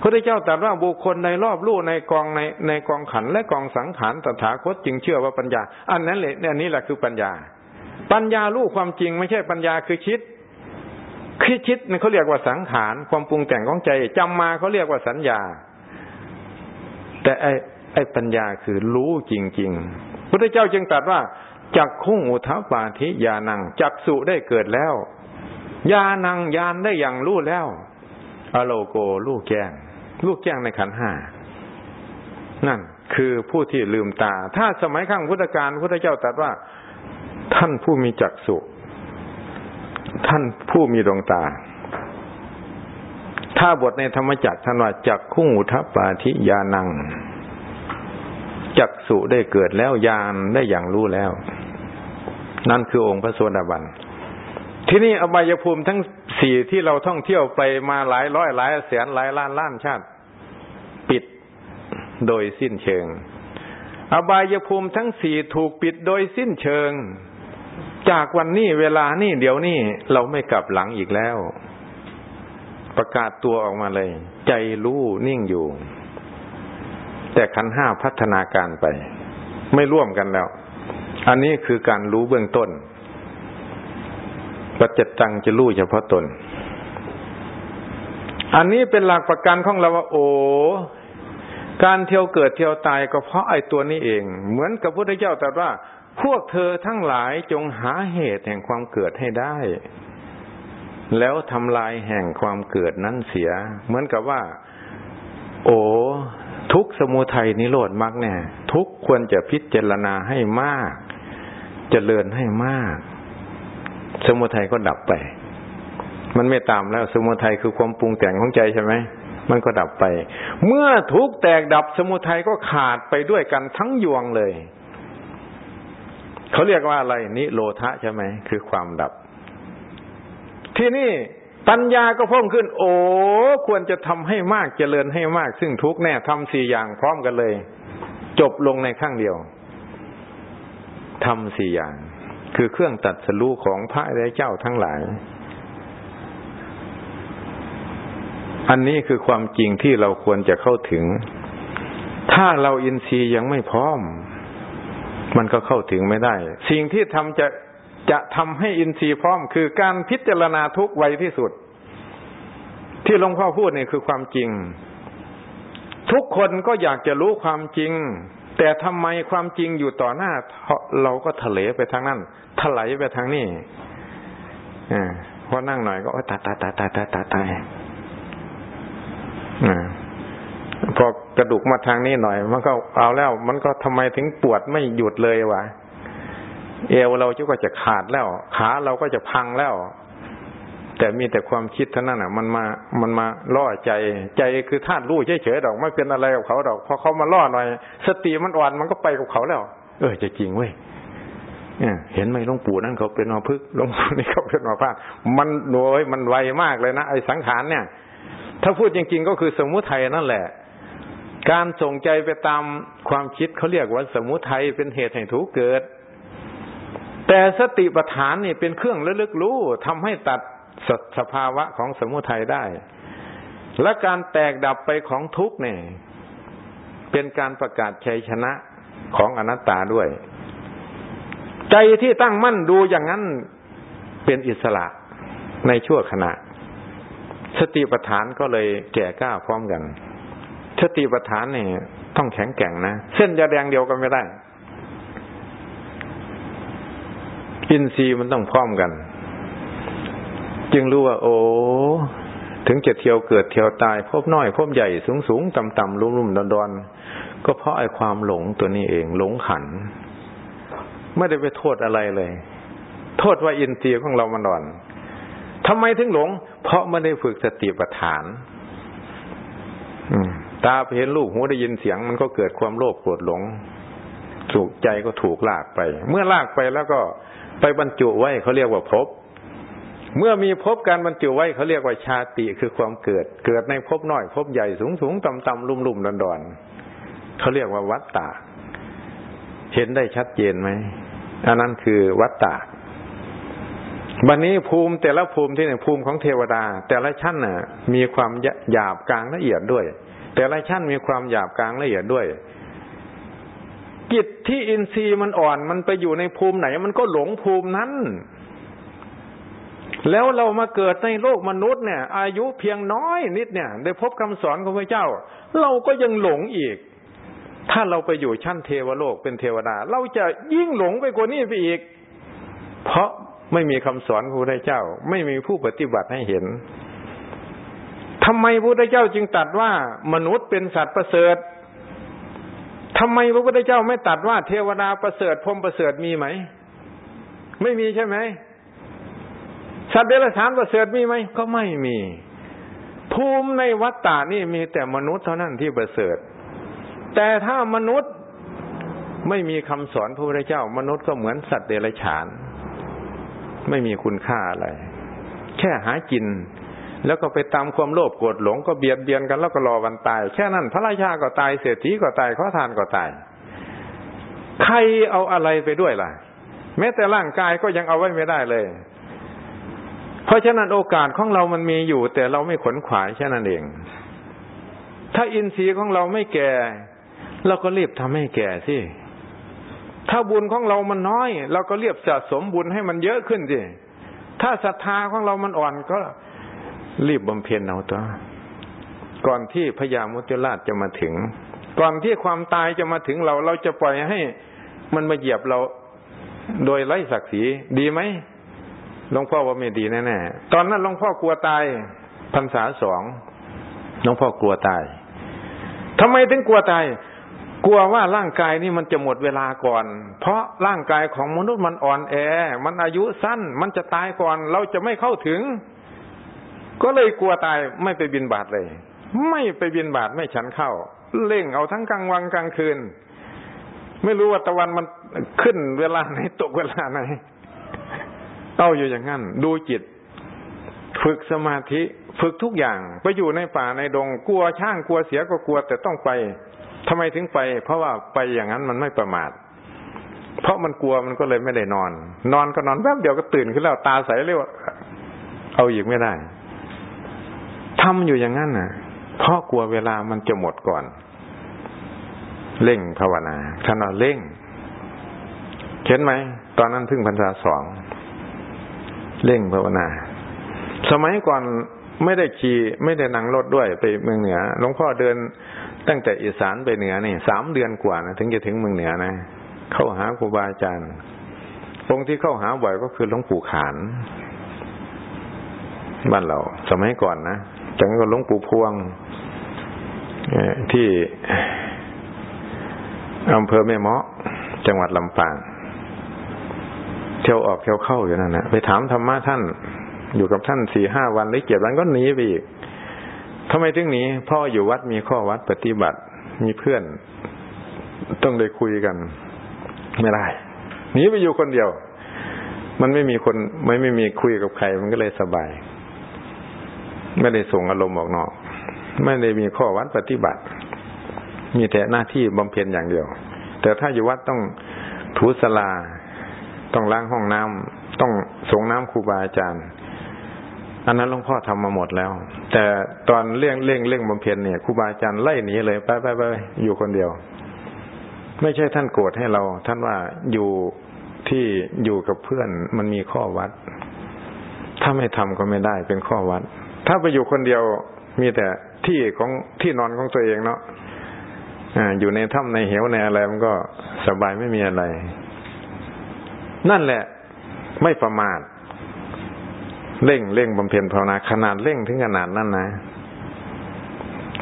พระเจ้าตรัสว่าบุคคลในรอบลู่ในกองในในกองขันและกองสังขารตถาคตจึงเชื่อว่าปัญญา อันนั้นแหละอันนี้แหละคือปัญญา ปัญญาลู่ความจริงไม่ใช่ปัญญาคือคิดคือคิดนี่เขาเรียกว่าสังขารความปรุงแต่งของใจจำมาเขาเรียกว่าสัญญา แต่ไอไอปัญญาคือรู้จริงๆพระเจ้าจึงตรัสว่าจักคุ้งอุทปาธิยานังจักสุได้เกิดแล้วยานังยานได้อย่างรู้แล้ว อโลโกลูกแจ้ง ลูกแจ้งในขันห้านั่น คือผู้ที่ลืมตา ถ้าสมัยข้างพุทธกาลพุทธเจ้าตรัสว่า ท่านผู้มีจักสุท่านผู้มีดวงตา ถ้าบทในธรรมจักท่านว่าจักคุ้งอุทปาธิยานัง จักสุได้เกิดแล้วยานได้อย่างรู้แล้ว นั่นคือองค์พระโสดาบันที่นี่อบายภูมิทั้ง สี่ที่เราท่องเที่ยวไปมาหลายร้อยหลายแสนหลายล้านล้านชาติ ปิดโดยสิ้นเชิง อบายภูมิทั้งสี่ถูกปิดโดยสิ้นเชิง จากวันนี้เวลานี่เดี๋ยวนี้เราไม่กลับหลังอีกแล้ว ประกาศตัวออกมาเลย ใจรู้นิ่งอยู่ แต่ขันห้าพัฒนาการไป ไม่ร่วมกันแล้ว อันนี้คือการรู้เบื้องต้น ปัจจตังจะรู้เฉพาะตน อันนี้เป็นหลักประกันของเราว่าโอ้การเที่ยวเกิดเที่ยวตายก็เพราะไอ้ตัวนี้เอง เหมือนกับพระพุทธเจ้าตรัสว่า พวกเธอทั้งหลายจงหาเหตุแห่งความเกิดให้ได้ แล้วทำลายแห่งความเกิดนั้นเสีย เหมือนกับว่า โอ้ทุกสมุทัยนิโรธมรรคเนี่ย ทุกควรจะพิจารณาให้มากจเจริญให้มาก สมุทัยก็ดับไป มันไม่ตามแล้ว สมุทัยคือความปรุงแต่งของใจใช่ไหมมันก็ดับไป เมื่อทุกแตกดับสมุทัยก็ขาดไปด้วยกันทั้งยวงเลย เขาเรียกว่าอะไรนิโรธะใช่ไหมคือความดับ ที่นี่ปัญญาก็เพิ่มขึ้น โอ้ควรจะทำให้มากเจริญให้มาก ซึ่งทุกแน่ทำสี่อย่างพร้อมกันเลย จบลงในข้างเดียวทำสี่อย่าง คือเครื่องตัดสรู้ของพระอริยเจ้าทั้งหลาย อันนี้คือความจริงที่เราควรจะเข้าถึง ถ้าเราอินทรีย์ยังไม่พร้อม มันก็เข้าถึงไม่ได้ สิ่งที่ทำจะจะทำให้อินทรีย์พร้อม คือการพิจารณาทุกไวที่สุด ที่หลวงพ่อพูดนี่คือความจริง ทุกคนก็อยากจะรู้ความจริง แต่ทำไมความจริงอยู่ต่อหน้า เราก็ทะเลไปทางนั้นถลายไปทางนี้อ่าพอนั่งหน่อยก็ตายตายตายตายตายตายตายพอกระดูกมาทางนี้หน่อย มันก็เอาแล้ว มันก็ทำไมถึงปวดไม่หยุดเลยวะเอวเราจะก็จะขาดแล้ว ขาเราก็จะพังแล้ว แต่มีแต่ความคิดเท่านั้นอะ มันมา มันมาล่อใจ ใจคือธาตุรู้เฉยๆดอกไม่เป็นอะไรกับเขาดอกพอเขามาล่อหน่อย สติมันอ่อนมันก็ไปกับเขาแล้ว เออจะจริงเว้ยเห็นไหมหลวงปู่นั่นเขาเป็นหอพึกหลวงปู่นี่เขาเป็นหอพาดมันโดยมันไวมากเลยนะไอ้สังขารเนี่ย ถ้าพูดจริงๆก็คือสมุทัยนั่นแหละ การส่งใจไปตามความคิดเขาเรียกว่าสมุทัยเป็นเหตุแห่งทุกข์เกิด แต่สติปัฏฐานนี่เป็นเครื่องระลึกรู้ทำให้ตัด สสภาวะของสมุทัยได้ และการแตกดับไปของทุกข์เนี่ย เป็นการประกาศชัยชนะของอนัตตาด้วย ใจที่ตั้งมั่นดูอย่างนั้นเป็นอิสระในชั่วขณะ สติปัฏฐานก็เลยแก่กล้าพร้อมกัน สติปัฏฐานเนี่ยต้องแข็งแกร่งนะ เส้นยาแดงเดียวกันไม่ได้อินทรีย์มันต้องพร้อมกัน จึงรู้ว่า โอ้ถึงจะเที่ยวเกิดเที่ยวตายพบน้อยพบใหญ่สูงสูงต่ำต่ำรุ่มรุ่มดอนดอนก็เพราะไอ้ความหลงตัวนี้เอง หลงขัน ไม่ได้ไปโทษอะไรเลย โทษว่าอินทรีย์ของเรามันอ่อนทำไมถึงหลง เพราะไม่ได้ฝึกสติปัฏฐานตาไปเห็นลูกหูได้ยินเสียง มันก็เกิดความโลภโกรธหลงถูกใจก็ถูกลากไป เมื่อลากไปแล้วก็ไปบรรจุไว้เขาเรียกว่าภพ เมื่อมีภพการบรรจุไว้เขาเรียกว่าชาติคือความเกิด เกิดในภพน้อยภพใหญ่สูงสูงต่ำต่ำลุ่มลุ่มดอนดอนเขาเรียกว่าวัตตาเห็นได้ชัดเจนไหมอันนั้นคือวัตตะวันนี้ภูมิแต่ละภูมิที่หนภูมิของเทวดา แต่ละชั้นน่ะ มีความหยาบกลางละเอียดด้วย แต่ละชั้นมีความหยาบกลางละเอียดด้วย จิตที่อินทรีย์มันอ่อนมันไปอยู่ในภูมิไหน มันก็หลงภูมินั้น แล้วเรามาเกิดในโลกมนุษย์เนี่ย อายุเพียงน้อยนิดเนี่ย ได้พบคำสอนของพระเจ้า เราก็ยังหลงอีก ถ้าเราไปอยู่ชั้นเทวโลกเป็นเทวดา เราจะยิ่งหลงไปกว่านี้ไปอีก เพราะไม่มีคำสอนพระพุทธเจ้า ไม่มีผู้ปฏิบัติให้เห็นทำไมพระพุทธเจ้าจึงตัดว่ามนุษย์เป็นสัตว์ประเสริฐทำไมพระพุทธเจ้าไม่ตัดว่าเทวดาประเสริฐพรมประเสริฐมีไหม ไม่มีใช่ไหม สัตว์เดรัจฉานประเสริฐมีไหมก็ไม่มี ภูมิในวัฏฏานี่มีแต่มนุษย์เท่านั้นที่ประเสริฐ แต่ถ้ามนุษย์ไม่มีคำสอนพระพุทธเจ้า มนุษย์ก็เหมือนสัตว์เดรัจฉาน ไม่มีคุณค่าอะไร แค่หากิน แล้วก็ไปตามความโลภโกรธหลงก็เบียดเบียนกันแล้วก็รอวันตาย แค่นั้นพระราชาก็ตายเศรษฐีก็ตายข้อทานก็ตาย ใครเอาอะไรไปด้วยล่ะ แม้แต่ร่างกายก็ยังเอาไว้ไม่ได้เลย เพราะฉะนั้นโอกาสของเรามันมีอยู่ แต่เราไม่ขนขวายแค่นั้นเอง ถ้าอินทรีย์ของเราไม่แก่ เราก็รีบทำให้แก่สิถ้าบุญของเรามันน้อย เราก็เรียบสะสมบุญให้มันเยอะขึ้นสิถ้าศรัทธาของเรามันอ่อนก็รีบบำเพ็ญเอาตัวก่อนที่พญามุจราชจะมาถึง ก่อนที่ความตายจะมาถึงเรา เราจะปล่อยให้มันมาเหยียบเราโดยไร้ศักดิ์ศรีดีไหม หลวงพ่อว่าไม่ดีแน่ๆ ตอนนั้นหลวงพ่อกลัวตายพรรษาสองหลวงพ่อกลัวตายทำไมถึงกลัวตาย กลัวว่าร่างกายนี่มันจะหมดเวลาก่อน เพราะร่างกายของมนุษย์มันอ่อนแอ มันอายุสั้น มันจะตายก่อน เราจะไม่เข้าถึง ก็เลยกลัวตายไม่ไปบินบาตเลย ไม่ไปบินบาตไม่ฉันเข้า เล่งเอาทั้งกลางวันกลางคืน ไม่รู้ว่าตะวันมันขึ้นเวลาไหนตกเวลาไหน เอาอยู่อย่างนั้น ดูจิต ฝึกสมาธิ ฝึกทุกอย่างไปอยู่ในป่าในดงกลัวช่างกลัวเสียก็กลัว แต่ต้องไปทำไมถึงไป เพราะว่าไปอย่างนั้นมันไม่ประมาทเพราะมันกลัวมันก็เลยไม่ได้นอน นอนก็นอนแป๊บเดียวก็ตื่นขึ้นแล้วตาใสเลยว่าเอาอีกไม่ได้ทำอยู่อย่างนั้นน่ะ เพราะกลัวเวลามันจะหมดก่อน เร่งภาวนาท่านว่าเร่งเห็นไหม ตอนนั้นเพิ่งพรรษาสอง เร่งภาวนา สมัยก่อนไม่ได้ขี่ไม่ได้นั่งรถด้วยไปเมืองเหนือหลวงพ่อเดินตั้งแต่อีสานไปเหนือนี่สามเดือนกว่านะถึงจะถึงเมืองเหนือนะ เข้าหาครูบาอาจารย์องค์ที่เข้าหาบ่อยก็คือหลวงปู่ขาน บ้านเรา สมัยก่อนนะจากนั้นก็หลวงปู่พวงที่อำเภอแม่เมาะจังหวัดลำปาง เที่ยวออกเที่ยวเข้าอยู่นั่นนะไปถามธรรมะท่าน อยู่กับท่านสี่ห้าวันหรือเจ็ดวันก็หนีไปอีกทำไมถึงหนีพ่ออยู่วัดมีข้อวัดปฏิบัติ มีเพื่อน ต้องได้คุยกัน ไม่ได้หนีไปอยู่คนเดียว มันไม่มีคนไม่ไม่มีคุยกับใคร มันก็เลยสบาย ไม่ได้ส่งอารมณ์ออกนอก ไม่ได้มีข้อวัดปฏิบัติ มีแต่หน้าที่บำเพ็ญอย่างเดียว แต่ถ้าอยู่วัดต้องถูสลา ต้องล้างห้องน้ำต้องส่งน้ำครูบาอาจารย์ อันนั้นหลวงพ่อทำมาหมดแล้ว แต่ตอนเร่งเร่งเร่งบำเพ็ญเนี่ยครูบาอาจารย์ไล่หนีเลยไปไปไปอยู่คนเดียว ไม่ใช่ท่านโกรธให้เรา ท่านว่าอยู่ที่อยู่กับเพื่อนมันมีข้อวัด ถ้าไม่ทำก็ไม่ได้เป็นข้อวัด ถ้าไปอยู่คนเดียวมีแต่ที่ของที่นอนของตัวเองเนาะอ่าอยู่ในถ้ำในเหวในอะไรมันก็สบายไม่มีอะไร นั่นแหละ ไม่ประมาทเร่งเร่งบำเพ็ญภาวนาขนาดเร่งถึงขนาดนั้นนะ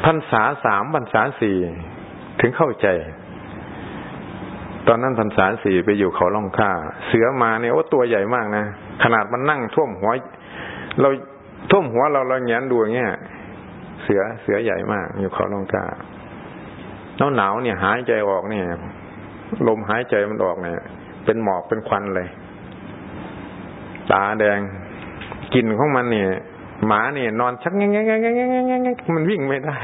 พรรษาสามพรรษาสี่ถึงเข้าใจ ตอนนั้นพรรษาสี่ไปอยู่เขาล่องค่าเสือมาเนี่ยโอ้ตัวใหญ่มากนะขนาดมันนั่งท่วมหัว เราท่วมหัวเราเราแงนดูอย่างเงี้ยเสือเสือใหญ่มาก อยู่เขาล่องค่าหนาวหนาวเนี่ย หายใจออกเนี่ย ลมหายใจมันออกเนี่ย เป็นหมอกเป็นควันเลย ตาแดงกลิ่นของมันเนี่ยหมาเนี่ยนอนชักแงงแงงแงงแงงแงงมันวิ่งไม่ได้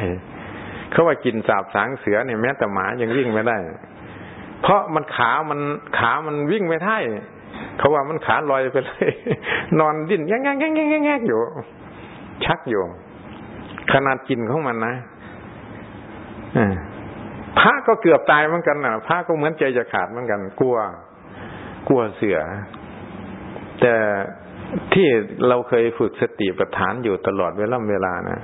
เขาว่ากินสาบสางเสือเนี่ยแม้แต่หมายังวิ่งไม่ได้ เพราะมันขา มันขามันวิ่งไม่ได้ เขาว่ามันขาลอยไปเลย นอนดิ้นแง่งแง่งแง่งแง่งอยู่ ชักอยู่ ขนาดกินของมันนะพระก็เกือบตายเหมือนกันนะพระก็เหมือนใจจะขาดเหมือนกัน กลัว กลัวเสือ แต่ที่เราเคยฝึกสติปัฏฐานอยู่ตลอดเวลาเวลานะ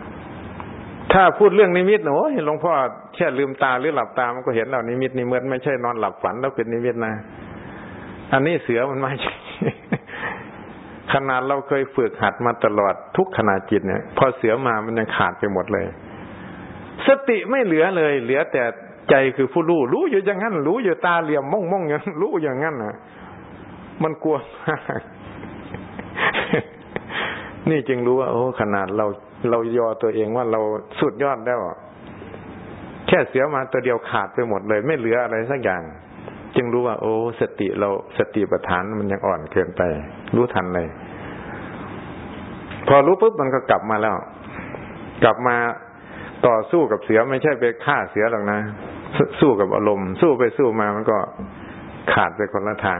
ถ้าพูดเรื่องนิมิตโอ้ยหลวงพ่อแค่ลืมตาหรือหลับตามันก็เห็นแล้วนิมิตนิมิตไม่ใช่นอนหลับฝันแล้วเป็นนิมิตนะ อันนี้เสือมันไม่ขนาดเราเคยฝึกหัดมาตลอดทุกขณะจิตเนี่ย พอเสือมามันยังขาดไปหมดเลย สติไม่เหลือเลย เหลือแต่ใจคือผู้รู้รู้อยู่อย่างนั้น รู้อยู่ตาเหลี่ยมม่งม่งอย่างรู้อย่างนั้นนะ มันกลัวมากนี่จึงรู้ว่าโอ้ขนาดเราเรายอตัวเองว่าเราสุดยอดแล้วแค่เสียมาตัวเดียวขาดไปหมดเลย ไม่เหลืออะไรสักอย่าง จึงรู้ว่า โอ้สติเราสติปัฏฐานมันยังอ่อนเกินไป รู้ทันเลย พอรู้ปุ๊บมันก็กลับมาแล้ว กลับมาต่อสู้กับเสือไม่ใช่ไปฆ่าเสือหรอกนะสู้กับอารมณ์ สู้ไปสู้มามันก็ขาดไปคนละทาง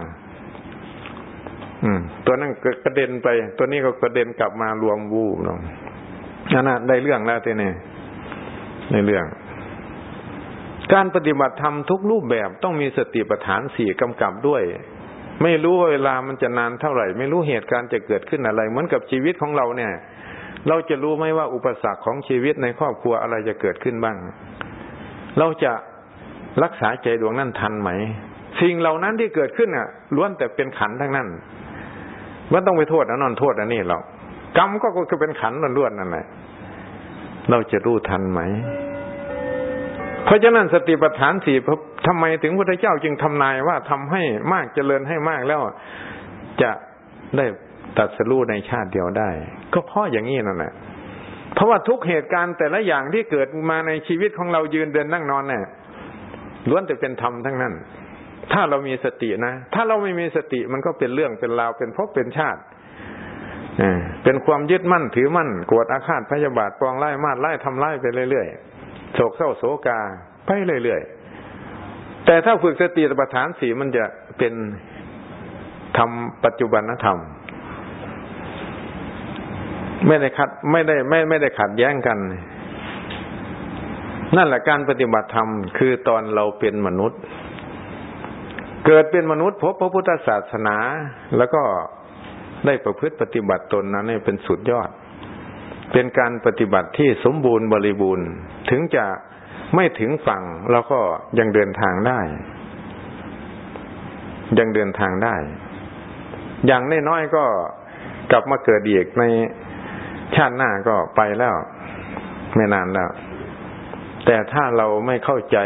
อืม ตัวนั้นกระเด็นไป ตัวนี้ก็กระเด็นกลับมารวมวูบลงนั่นนะได้เรื่องแล้วทีนี้ในเรื่อง การปฏิบัติธรรมทุกรูปแบบต้องมีสติปัฏฐานสี่กำกับด้วย ไม่รู้ว่าเวลามันจะนานเท่าไหร่ ไม่รู้เหตุการณ์จะเกิดขึ้นอะไร เหมือนกับชีวิตของเราเนี่ย เราจะรู้ไหมว่าอุปสรรคของชีวิตในครอบครัวอะไรจะเกิดขึ้นบ้าง เราจะรักษาใจดวงนั้นทันไหม สิ่งเหล่านั้นที่เกิดขึ้นอะล้วนแต่เป็นขันทั้งนั้น ไม่ต้องไปโทษอันนั้นโทษอันนี้หรอกกรรมก็คือเป็นขันล้วนๆนั่นแหละเราจะรู้ทันไหม เพราะฉะนั้นสติปัฏฐานสี่ทำไมถึงพระเจ้าจึงทำนายว่าทำให้มากเจริญให้มากแล้วจะได้ตัดสู้ในชาติเดียวได้ ก็เพราะอย่างนี้นั่นแหละเพราะว่าทุกเหตุการณ์แต่ละอย่างที่เกิดมาในชีวิตของเรายืนเดินนั่งนอนเนี่ยล้วนแต่เป็นธรรมทั้งนั้น ถ้าเรามีสตินะ ถ้าเราไม่มีสติมันก็เป็นเรื่องเป็นราวเป็นภพเป็นชาติเป็นความยึดมั่นถือมั่นกวดอาฆาตพยาบาทปองไล่มาดไล่ทำไล่ไปเรื่อยๆโศกเศร้าโศกาไปเรื่อยๆแต่ถ้าฝึกสติปัฏฐานสีมันจะเป็นทำปัจจุบันธรรม ไม่ได้ขัดไม่ได้ไม่ไม่ได้ขัดแย้งกัน นั่นแหละการปฏิบัติธรรมคือตอนเราเป็นมนุษย์ เกิดเป็นมนุษย์พบพระพุทธศาสนา แล้วก็ได้ประพฤติปฏิบัติตนนั้นเป็นสุดยอด เป็นการปฏิบัติที่สมบูรณ์บริบูรณ์ ถึงจะไม่ถึงฝั่งเราก็ยังเดินทางได้ ยังเดินทางได้ อย่างน้อยๆก็กลับมาเกิดอีกในชาติหน้าก็ไปแล้ว ไม่นานแล้ว แต่ถ้าเราไม่เข้าใจ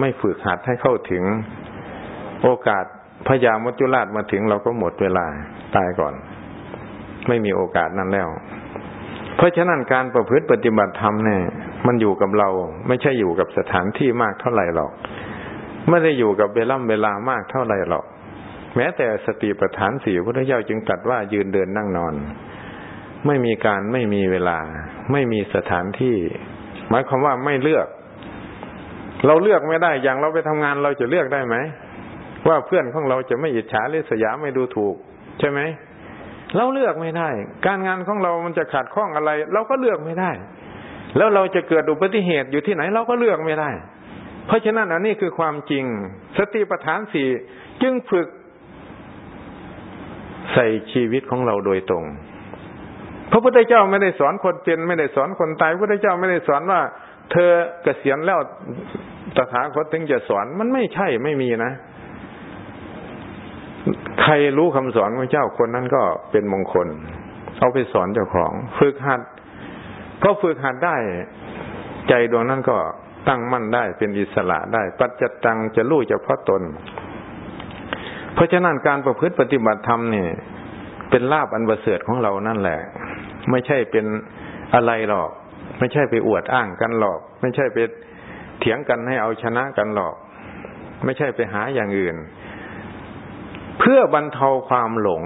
ไม่ฝึกหัดให้เข้าถึง โอกาสพญามัจจุราชมาถึงเราก็หมดเวลาตายก่อน ไม่มีโอกาสนั้นแล้ว เพราะฉะนั้นการประพฤติปฏิบัติธรรมเนี่ย มันอยู่กับเรา ไม่ใช่อยู่กับสถานที่มากเท่าไหร่หรอก ไม่ได้อยู่กับเวล่ำเวลามากเท่าไหร่หรอก แม้แต่สติปัฏฐานสี่พระเจ้าจึงตรัสว่ายืนเดินนั่งนอน ไม่มีการไม่มีเวลา ไม่มีสถานที่ หมายความว่าไม่เลือก เราเลือกไม่ได้อย่างเราไปทำงานเราจะเลือกได้ไหม ว่าเพื่อนของเราจะไม่อิจฉาเลสยาไม่ดูถูก ใช่ไหมเราเลือกไม่ได้ การงานของเรามันจะขาดข้องอะไร เราก็เลือกไม่ได้ แล้วเราจะเกิดอุบัติเหตุอยู่ที่ไหนเราก็เลือกไม่ได้ เพราะฉะนั้นอันนี้คือความจริง สติปัฏฐานสี่จึงฝึกใส่ชีวิตของเราโดยตรง พระพุทธเจ้าไม่ได้สอนคนเป็นไม่ได้สอนคนตายพระพุทธเจ้าไม่ได้สอนว่า เธอเกษียณแล้วตถาคตถึงจะสอนมันไม่ใช่ไม่มีนะ ใครรู้คำสอนของเจ้าคนนั้นก็เป็นมงคล เอาไปสอนเจ้าของ ฝึกหัดเพราะฝึกหัดได้ ใจดวงนั้นก็ตั้งมั่นได้เป็นอิสระได้ ปัจจตังจะรู้เฉพาะตน เพราะฉะนั้นการประพฤติปฏิบัติธรรมนี่เป็นลาบอันประเสริฐของเรานั่นแหละ ไม่ใช่เป็นอะไรหรอก ไม่ใช่ไปอวดอ้างกันหรอก ไม่ใช่ไปเถียงกันให้เอาชนะกันหรอก ไม่ใช่ไปหาอย่างอื่น เพื่อบรรเทาความหลง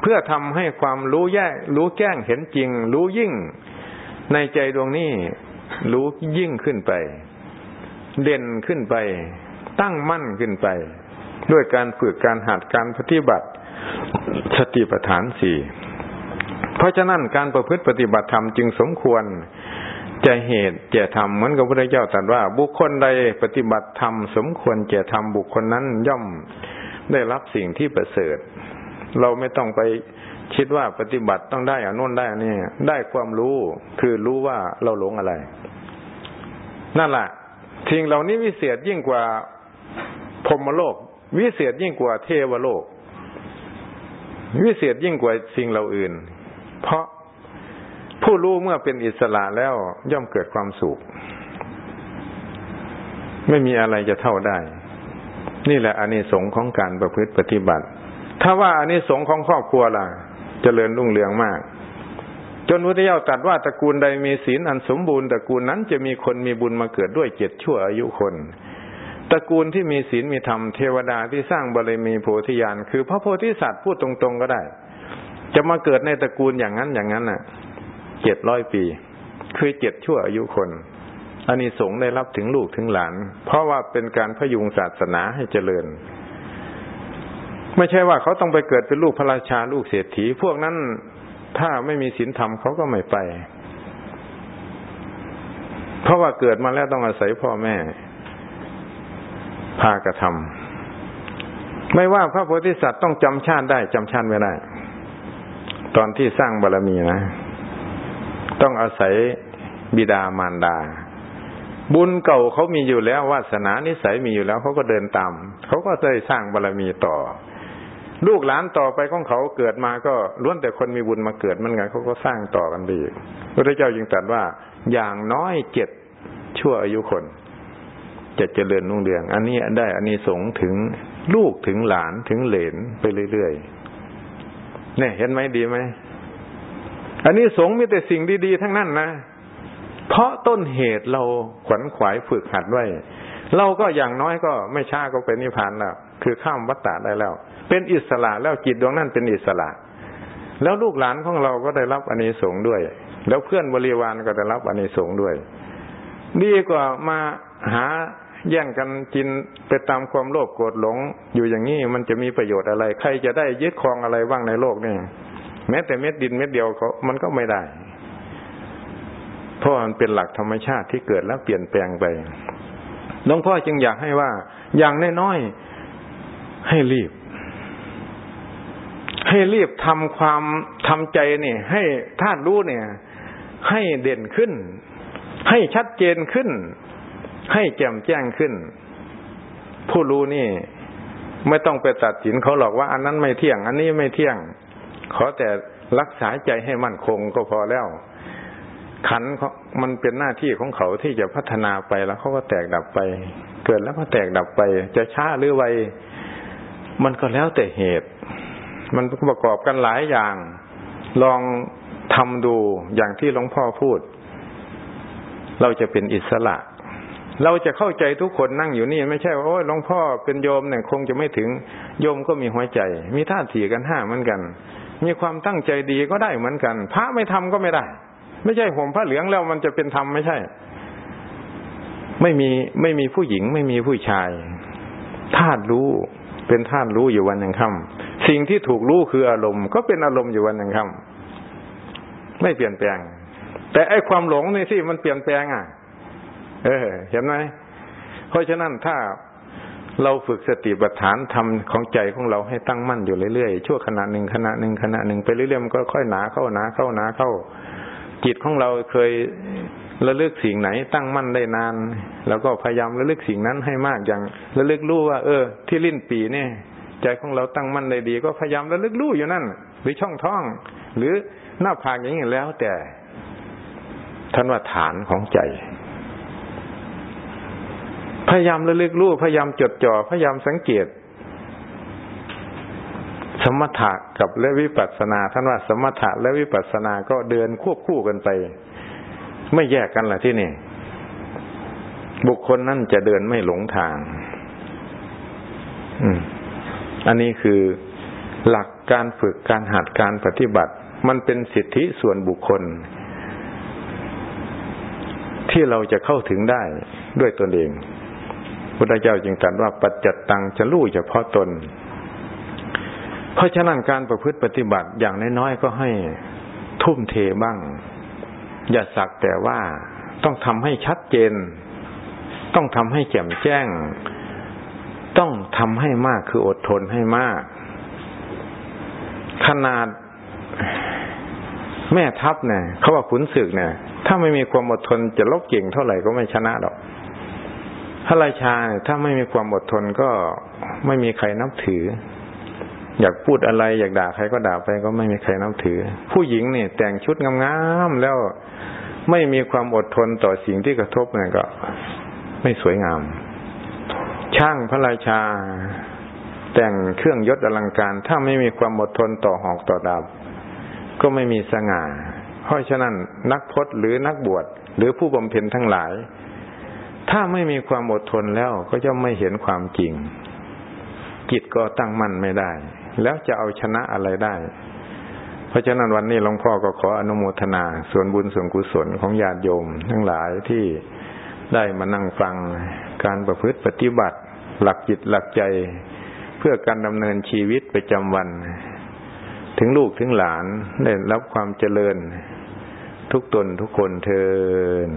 เพื่อทำให้ความรู้แยกรู้แจ้งเห็นจริง รู้ยิ่ง ในใจดวงนี้รู้ยิ่งขึ้นไป เด่นขึ้นไป ตั้งมั่นขึ้นไป ด้วยการฝึกการหัดการปฏิบัติสติปัฏฐานสี่เพราะฉะนั้นการประพฤติปฏิบัติธรรมจึงสมควรจะเหตุแก่ธรรมเหมือนกับพระเจ้าตรัสว่า บุคคลใดปฏิบัติธรรมสมควรแก่ธรรมบุคคลนั้นย่อม ได้รับสิ่งที่ประเสริฐ เราไม่ต้องไปคิดว่าปฏิบัติต้องได้อนนู้นได้อันนี้ได้ความรู้คือรู้ว่าเราหลงอะไร นั่นแหละสิ่งเหล่านี้วิเศษยิ่งกว่าพรมโลก วิเศษยิ่งกว่าเทวโลก วิเศษยิ่งกว่าสิ่งเหล่าอื่น เพราะผู้รู้เมื่อเป็นอิสระแล้วย่อมเกิดความสุข ไม่มีอะไรจะเท่าได้ นี่แหละอานิสงส์ของการประพฤติปฏิบัติ ถ้าว่าอานิสงส์ของครอบครัวล่ะจะเจริญรุ่งเรืองมาก จนพุทธเจ้าตรัสว่าตระกูลใดมีศีลอันสมบูรณ์ตระกูลนั้นจะมีคนมีบุญมาเกิดด้วยเจ็ดชั่วอายุคนตระกูลที่มีศีลมีธรรมเทวดาที่สร้างบารมีโพธิญาณคือพระโพธิสัตว์พูดตรงๆก็ได้ จะมาเกิดในตระกูลอย่างนั้นอย่างนั้นน่ะเจ็ดร้อยปี คือเจ็ดชั่วอายุคน อันนี้สงได้รับถึงลูกถึงหลาน เพราะว่าเป็นการพยุงศาสนาให้เจริญ ไม่ใช่ว่าเขาต้องไปเกิดเป็นลูกพระราชาลูกเศรษฐี พวกนั้นถ้าไม่มีศีลธรรมเขาก็ไม่ไป เพราะว่าเกิดมาแล้วต้องอาศัยพ่อแม่ พากระทำไม่ว่าพระโพธิสัตว์ต้องจำชาติได้จำชาติไม่ได้ ตอนที่สร้างบารรมีนะ ต้องอาศัยบิดามารดา บุญเก่าเขามีอยู่แล้ววาสนานิสัยมีอยู่แล้วเขาก็เดินตามเขาก็ได้สร้างบารรมีต่อ ลูกหลานต่อไปของเขาเกิดมาก็ล้วนแต่คนมีบุญมาเกิดมันไงเขาก็สร้างต่อกันไปอีกพระเจ้ายิงตรัสว่าอย่างน้อยเจ็ดชั่วอายุคนจะเจริญนุ่งเรือง อันนี้ได้อันนี้สงถึงลูกถึงหลานถึงเหลนไปเรื่อยๆเนี่ยเห็นไหมดีไหมอันนี้สงมีแต่สิ่งดีๆทั้งนั้นนะ เพราะต้นเหตุเราขวนขวายฝึกหัดไว้ เราก็อย่างน้อยก็ไม่ช้าก็เป็นนิพพานแล้ว คือข้ามวัฏฏะได้แล้ว เป็นอิสระแล้วจิตดวงนั้นเป็นอิสระ แล้วลูกหลานของเราก็ได้รับอันนี้สงด้วย แล้วเพื่อนบริวารก็ได้รับอันนี้สงด้วย ดีกว่ามาหาแย่งกันกินไปตามความโลภโกรธหลง อยู่อย่างนี้มันจะมีประโยชน์อะไร ใครจะได้ยึดครองอะไรบ้างในโลกนี่แม้แต่เม็ดดินเม็ดเดียวเขามันก็ไม่ได้ เพราะมันเป็นหลักธรรมชาติที่เกิดแล้วเปลี่ยนแปลงไปหลวงพ่อจึงอยากให้ว่า อย่างน้อยๆให้รีบ ให้รีบทำความทำใจเนี่ย ให้ท่านรู้เนี่ย ให้เด่นขึ้น ให้ชัดเจนขึ้น ให้แจ่มแจ้งขึ้น ผู้รู้นี่ ไม่ต้องไปตัดสินเขาหรอกว่า อันนั้นไม่เที่ยง อันนี้ไม่เที่ยง ขอแต่รักษาใจให้มั่นคงก็พอแล้ว ขันมันเป็นหน้าที่ของเขาที่จะพัฒนาไปแล้วเขาก็แตกดับไป เกิดแล้วก็แตกดับไป จะช้าหรือไวมันก็แล้วแต่เหตุ มันประกอบกันหลายอย่าง ลองทำดูอย่างที่หลวงพ่อพูด เราจะเป็นอิสระ เราจะเข้าใจทุกคนนั่งอยู่นี่ ไม่ใช่ว่าโอ้ยหลวงพ่อเป็นโยมเนี่ยคงจะไม่ถึงโยมก็มีหัวใจ มีท่าทีกันห้าเหมือนกัน มีความตั้งใจดีก็ได้เหมือนกัน พระไม่ทำก็ไม่ได้ ไม่ใช่ห่มผ้าเหลืองแล้วมันจะเป็นธรรมไม่ใช่ ไม่มีไม่มีผู้หญิง ไม่มีผู้ชายธาตุรู้เป็นธาตุรู้อยู่วันยังค่ำสิ่งที่ถูกรู้คืออารมณ์ ก็เป็นอารมณ์อยู่วันยังค่ำไม่เปลี่ยนแปลง แต่ไอ้ความหลงนี่สิมันเปลี่ยนแปลงอะ เออ เห็นไหมเพราะฉะนั้นถ้าเราฝึกสติปัฏฐานทำของใจของเราให้ตั้งมั่นอยู่เรื่อยๆชั่วขณะหนึ่งขณะหนึ่งขณะหนึ่งไปเรื่อยๆมันก็ค่อยหนาเข้าหนาเข้าหนาเข้า จิตของเราเคยระลึกสิ่งไหน ตั้งมั่นได้นาน แล้วก็พยายามระลึกสิ่งนั้นให้มากอย่างระลึกรู้ว่า เออ ที่ลิ้นปีเนี่ย ใจของเราตั้งมั่นได้ดี ก็พยายามระลึกรู้อยู่นั่น หรือช่องท้อง หรือหน้าผากอย่างนี้แล้ว แต่ท่านว่าฐานของใจ พยายามระลึกรู้พยายามจดจ่อพยายามสังเกต สมถะกับและวิปัสสนา ท่านว่าสมถะและวิปัสสนาก็เดินควบคู่กันไป ไม่แยกกันละที่นี่ บุคคลนั่นจะเดินไม่หลงทางอันนี้คือหลักการฝึกการหัดการปฏิบัติ มันเป็นสิทธิส่วนบุคคล ที่เราจะเข้าถึงได้ด้วยตนเอง พุทธเจ้าจึงตรัสว่าปัจจัตตังจะรู้เฉพาะตน เพราะฉะนั้นการประพฤติปฏิบัติอย่างน้อยๆก็ให้ทุ่มเทบ้าง อย่าสักแต่ว่าต้องทำให้ชัดเจน ต้องทำให้แจ่มแจ้ง ต้องทำให้มากคืออดทนให้มาก ขนาดแม่ทัพเนี่ยเขาว่าขุนศึกเนี่ย ถ้าไม่มีความอดทนจะลบเก่งเท่าไหร่ก็ไม่ชนะหรอกพระราชาถ้าไม่มีความอดทนก็ไม่มีใครนับถือ อยากพูดอะไร อยากด่าใครก็ด่าไปก็ไม่มีใครนับถือ ผู้หญิงเนี่ย แต่งชุดงามๆแล้วไม่มีความอดทนต่อสิ่งที่กระทบเนี่ยก็ ไม่สวยงาม ช่างพระราชา แต่งเครื่องยศอลังการ ถ้าไม่มีความอดทนต่อหอกต่อดาบก็ไม่มีสง่า เพราะฉะนั้นนักพจน์หรือนักบวชหรือผู้บำเพ็ญทั้งหลาย ถ้าไม่มีความอดทนแล้วก็จะไม่เห็นความจริงจิตก็ตั้งมั่นไม่ได้ แล้วจะเอาชนะอะไรได้ เพราะฉะนั้นวันนี้หลวงพ่อก็ขออนุโมทนา ส่วนบุญส่วนกุศลของญาติโยม ทั้งหลายที่ได้มานั่งฟังการประพฤติปฏิบัติ หลักจิตหลักใจ เพื่อการดำเนินชีวิตประจำวัน ถึงลูกถึงหลานได้รับความเจริญ ทุกตนทุกคนเทิน